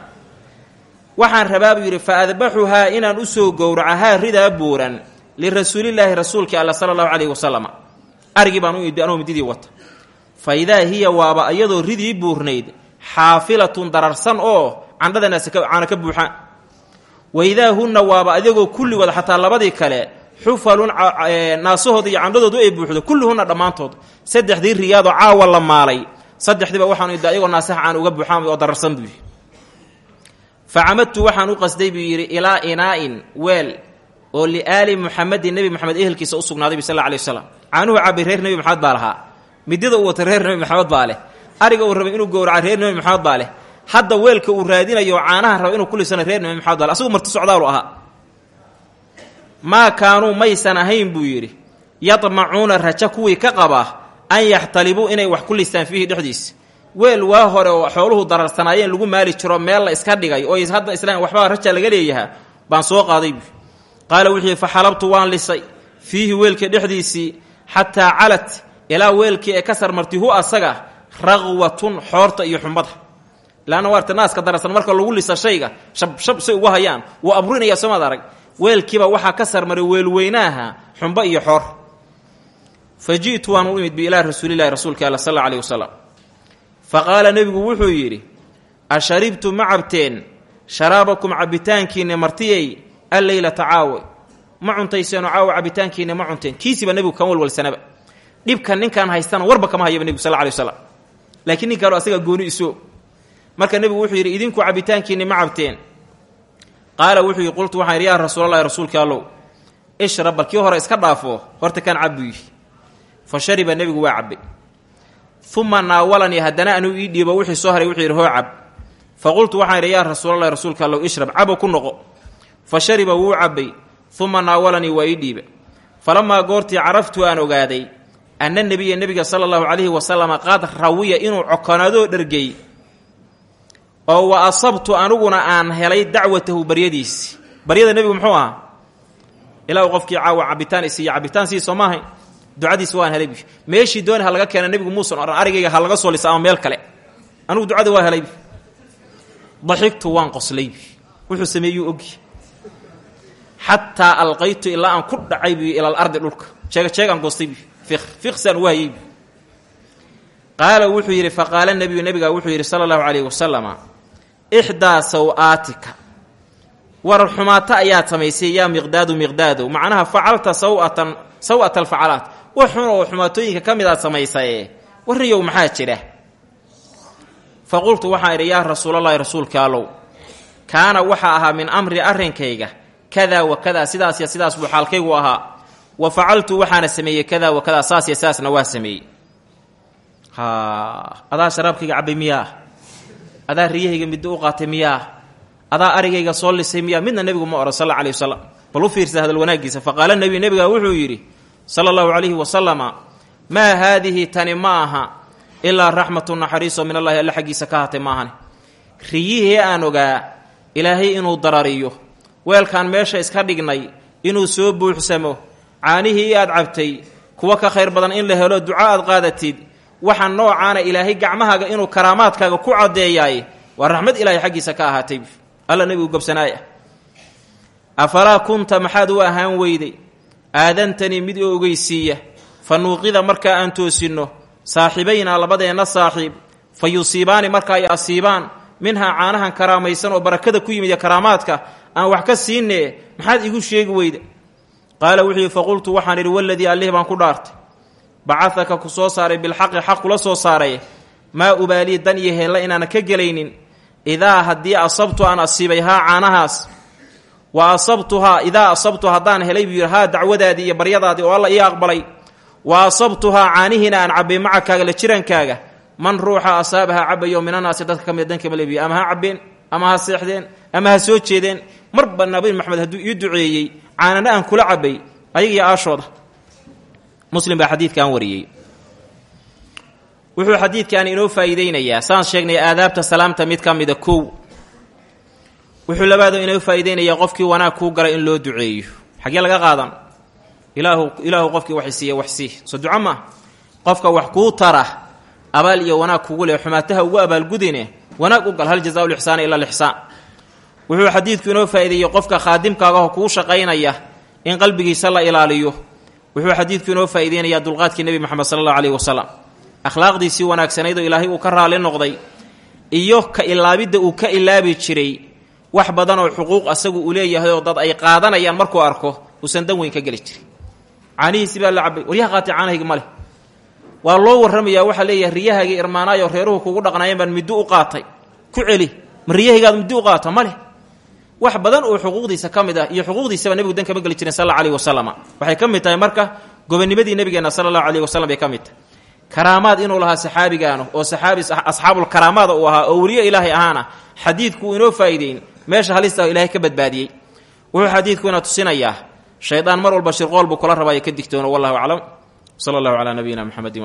Waxaan rabaa buu yidhi fa adbaxuhaa inaan u soo gowracahaa ridaa buuran lirasuulillaahi rasuulkii alla sala allahu calayhi wasalam arigii baan u idbi anoo middidii wata. Fa idaa hiya waaba iyadoo ridii buurnayd xaafilatun dararsan oo candhadanaas caana ka buuxaan waidaa hunna waaba adigoo kulligood xataa labadii kale xufalun naasahooda iyo candhadoodu ay buuxdo kulluhunna dhammaantood saddexdii riyaadoo caawa la maalay saddexdiiba waxaanu idda ayagoo naasaha caan uga buuxaan oo dararsan buu yidhi. Waxaan u qasday buu yidhi ilaa inaa'in weel oo liaali muxamedin nebi moxamed ehelkiisa u sugnaaday bi sal alla alay waslam cabay reer nebi maxamed baa lahaa. Midida uu watay reer nebi maxamed baa leh. Ariga uu rabay inuu gowraca reer nebi maxamed baa hadda weelka uu raadinayo caanaha raba inuu ku lisana reer nebi maxamed baa asagu marti socdaalu ahaa. Maa kaanuu maysan ahayn buu yidhi. Yadmacuuna raja kuwii ka qaba an yaxtalibuu inay wax ku listaan fiihi dhexdiisa weel waa hore oo xooluhu dararsanaayeen lagu maali jiro meel la iska dhigay oo hadda islaan waxbaa raja laga leeyahaa baan soo qaaday bu qaala wuxuu fa xalabtu waan lisay. Fiihi weelka dhexdiisii xataa calat ilaa weelkii ee ka sarmartay hu asaga raqwatun xoorta iyo xumbada. Laanna waarta naaska dararsan marka lagu lisa shayga shabshab say ugu hayaan wuu abrinaya somaad arag. Weelkiiba waxaa ka sarmaray weelweynaaha xumbo iyo xoor fa ji'tu waan u imid bi ilaa rasuulilahi rasuulka alla sal alih wasalam fa qaala wuxuu yidhi asharibtu ma cabteen sharaabakum cabitaankiinna martiyey alleylata caawe ma cuntayseeno caawa cabitaankiinna ma cunteen. Kiisiba nebigu kan walwalsanaba. Dhibka ninkaan haystana warba kama hayaba nebigu sal lla alay waslam laakiin ninkaanu asaga gooni iso. Marka nebigu wuxuu yidhi idinku cabitaankiinni ma cabteen. Wuxuu yidhi qultu waxaan yidhi yaa rasuulalahi rasuulka ishrab bal kii hore iska dhaafo horta kan cab buu yidhi fa shariba nebigu waa cabbay uma naawalanii haddana anuu ii dhiibo wixii soo haray wuxuu yidhi hoo cab. Fa qultu waxaan yidhi yaa rasuulalahi rasuulka allow ishrab cabo ku noqo. Fa shariba wuu cabbay. Uma naawalanii waa ii dhiiba falamaa goortii caraftu aan ogaaday anna nebiya nebiga sala allahu calayhi wasalama qaad rawiya inuu cokonaadoo dhergey oo wa asabtu aniguna aan helay dacwatahu baryadiisi. Baryada nebigu muxuu ahaa? Ilaa qofkii caawa cabitaan isiiya cabitaan sii soo ducadiisi waan helay bi meeshii dooni ha laga keena nebigu muusan odhan arigayga ha laga soo lisa ama meel kale. Anugu ducada waa helay bi daxigtu waan qoslay wuxuu sameeyuu ogi. Xataa alqaytu ilaa aan ku dhacay bi ila alardi dhulka. Jeega jeegaan goostay bi fiqsaan ugu hayay bi wuxuu yidhi faqaala nebiyu nebigaa wuxuu yidhi sala allahu calayhi wasalama ixdaa saw-aatika. War xumaato ayaad samaysay macnaha facalta sawatan saw-ata alfacalaat wax xun oo xumaatooyinka ka mid aad samaysaye. Warriyow maxaa jira? Fa qultu waxaan idhi yaa rasuulallaahi rasuulka allow kaana waxaa ahaa min amri arrinkayga kadaa wa kadaa sidaas iyo sidaas buu xaalkaygu ahaa. Wa facaltu waxaana sameeyey kadaa wa kadaa saas iyo saasna waa sameeyey. Adaa sharaabkayga cabbay miyaa? Adaa riyahayga middo u qaatay miyaa? Adaa arigayga soo lisay miyaa? Midna nebigu ma odhan sal alla alih wasalam bal u fiirsa hadal wanaaggiisa. Nebi nebiga wuxuu yidhi sala allahu calayhi wasalama maa haadihi tani ma aha ilaa raxmatu naxariiso min allahi alle xaggiisa ka hatay maahane riyihii aan ogaa ilaahay inuu darariyo. Weelkaan meesha iska dhignay inuu soo buuxsamo. Caanihii aad cabtay kuwa ka khayr badan in la helo duca aad qaadatid. Waxa noocaana ilaahay gacmahaaga inuu karaamaadkaaga ku caddeeyaay waa raxmad ilaahay xaggiisa ka ahaatay. Alla nebigu gobsanaaya. Afalaa kunta maxaad u ahaan weyday aadantanii mid oo ogeysiiya. Fa nuuqida markaa aan toosinno saaxiibaynaa labadeenna saaxiib. Fa yusiibaani marka ay asiibaan minhaa caanahan karaamaysan oo barakada ku yimid iyo karaamaadka aan wax ka siinee maxaad igu sheegi weyda qaala wuxuu faqultu waxaan idhi waladii allih baan ku dhaartay. Bacadaka ku soo saaray bilxaqi xaq kula soo saaray. Maa ubaalii dan iyo heella inaana ka gelaynin. Idaa haddii asabtu aan asiibay haa caanahaas wa asabtuhaa idaa asabtu haddaan helay buu yidhi haa dacwadaadii iyo baryadaadii oo alla ii aqbalay. Wa asabtuhaa caanihiina aan cabbay macakaaga la jirankaaga. Man ruuxa asaabaha cabayo minanaasi dadka ka mida dankama leebiye ama ha cabbeen ama ha seexdeen ama ha soo jeedeen. Marba nabi maxamed hadduu ii duceeyey caanana aan kula cabbay ayagiyo aashooda. Muslim baa xadiidkan wariyey. Wuxuu xadiidkan inoo faa'iideynayaa saan sheegnay aadaabta salaamta mid ka mida wuxuu labaado inoo faa'iideynayaa qofkii wanaag kuu galay in loo duceeyo. Xaggee laga qaadan? Ilaahu ilaahu qofkii wax siiya wax sii. Soo duco qofka wax kuu tara abaal iyo wanaag kugu leh xumaataha ugu abaalgudine wanaag u gal. Hal jazaa lixsaana ila lixsaan wuxuu xadiidku inoo faa'iideeyey qofka khaadimkaagaho kuu shaqaynaya in qalbigiisa la ilaaliyo. Wuxuu xadiidku inoo faa'iideynayaa dulqaadkii nebi moxamed sala allahu aleyhi wasalam akhlaaqdiisii wanaagsanayd oo ilaahay uu ka raali noqday iyo ka ilaabidda uu ka ilaabi jiray wax badan oo xuquuq asagu uu leeyahay oo dad ay qaadanayaan markuu arko uusan dan weyn ka geli jirin caanihiisi baa la cabay waryaha qaatay caanahayga ma waa loo warramayaa waxaa leeyahay riyahaygii irmaanaayoo reeruhu kugu dhaqnaayeen baan middo u qaatay. Ku celi ma riyahaygaad middo u qaata ma wax badan oo xuquuqdiisa ka mid ah iyo xuquuqdiisaba dan kama geli jiren sal alayhi wasalam waxay ka marka gobonimadii nebigeenna sala alayhi wasalam bay ka karaamaad inuu lahaa saxaabigaanu oo saxaabi asxaabulkaraamaada uu ahaa oo weliyo ilaahay ahaana xadiidku inoo faa'iideyn meesha halista ilahay ka badbaadiyey. Wuxuu xadiidkuina tusinayaa shaydaan mar walba shirqool buu kula rabaayo ka digtoono wallahu aclam. Sala allahu calaa nabiyina mxamedi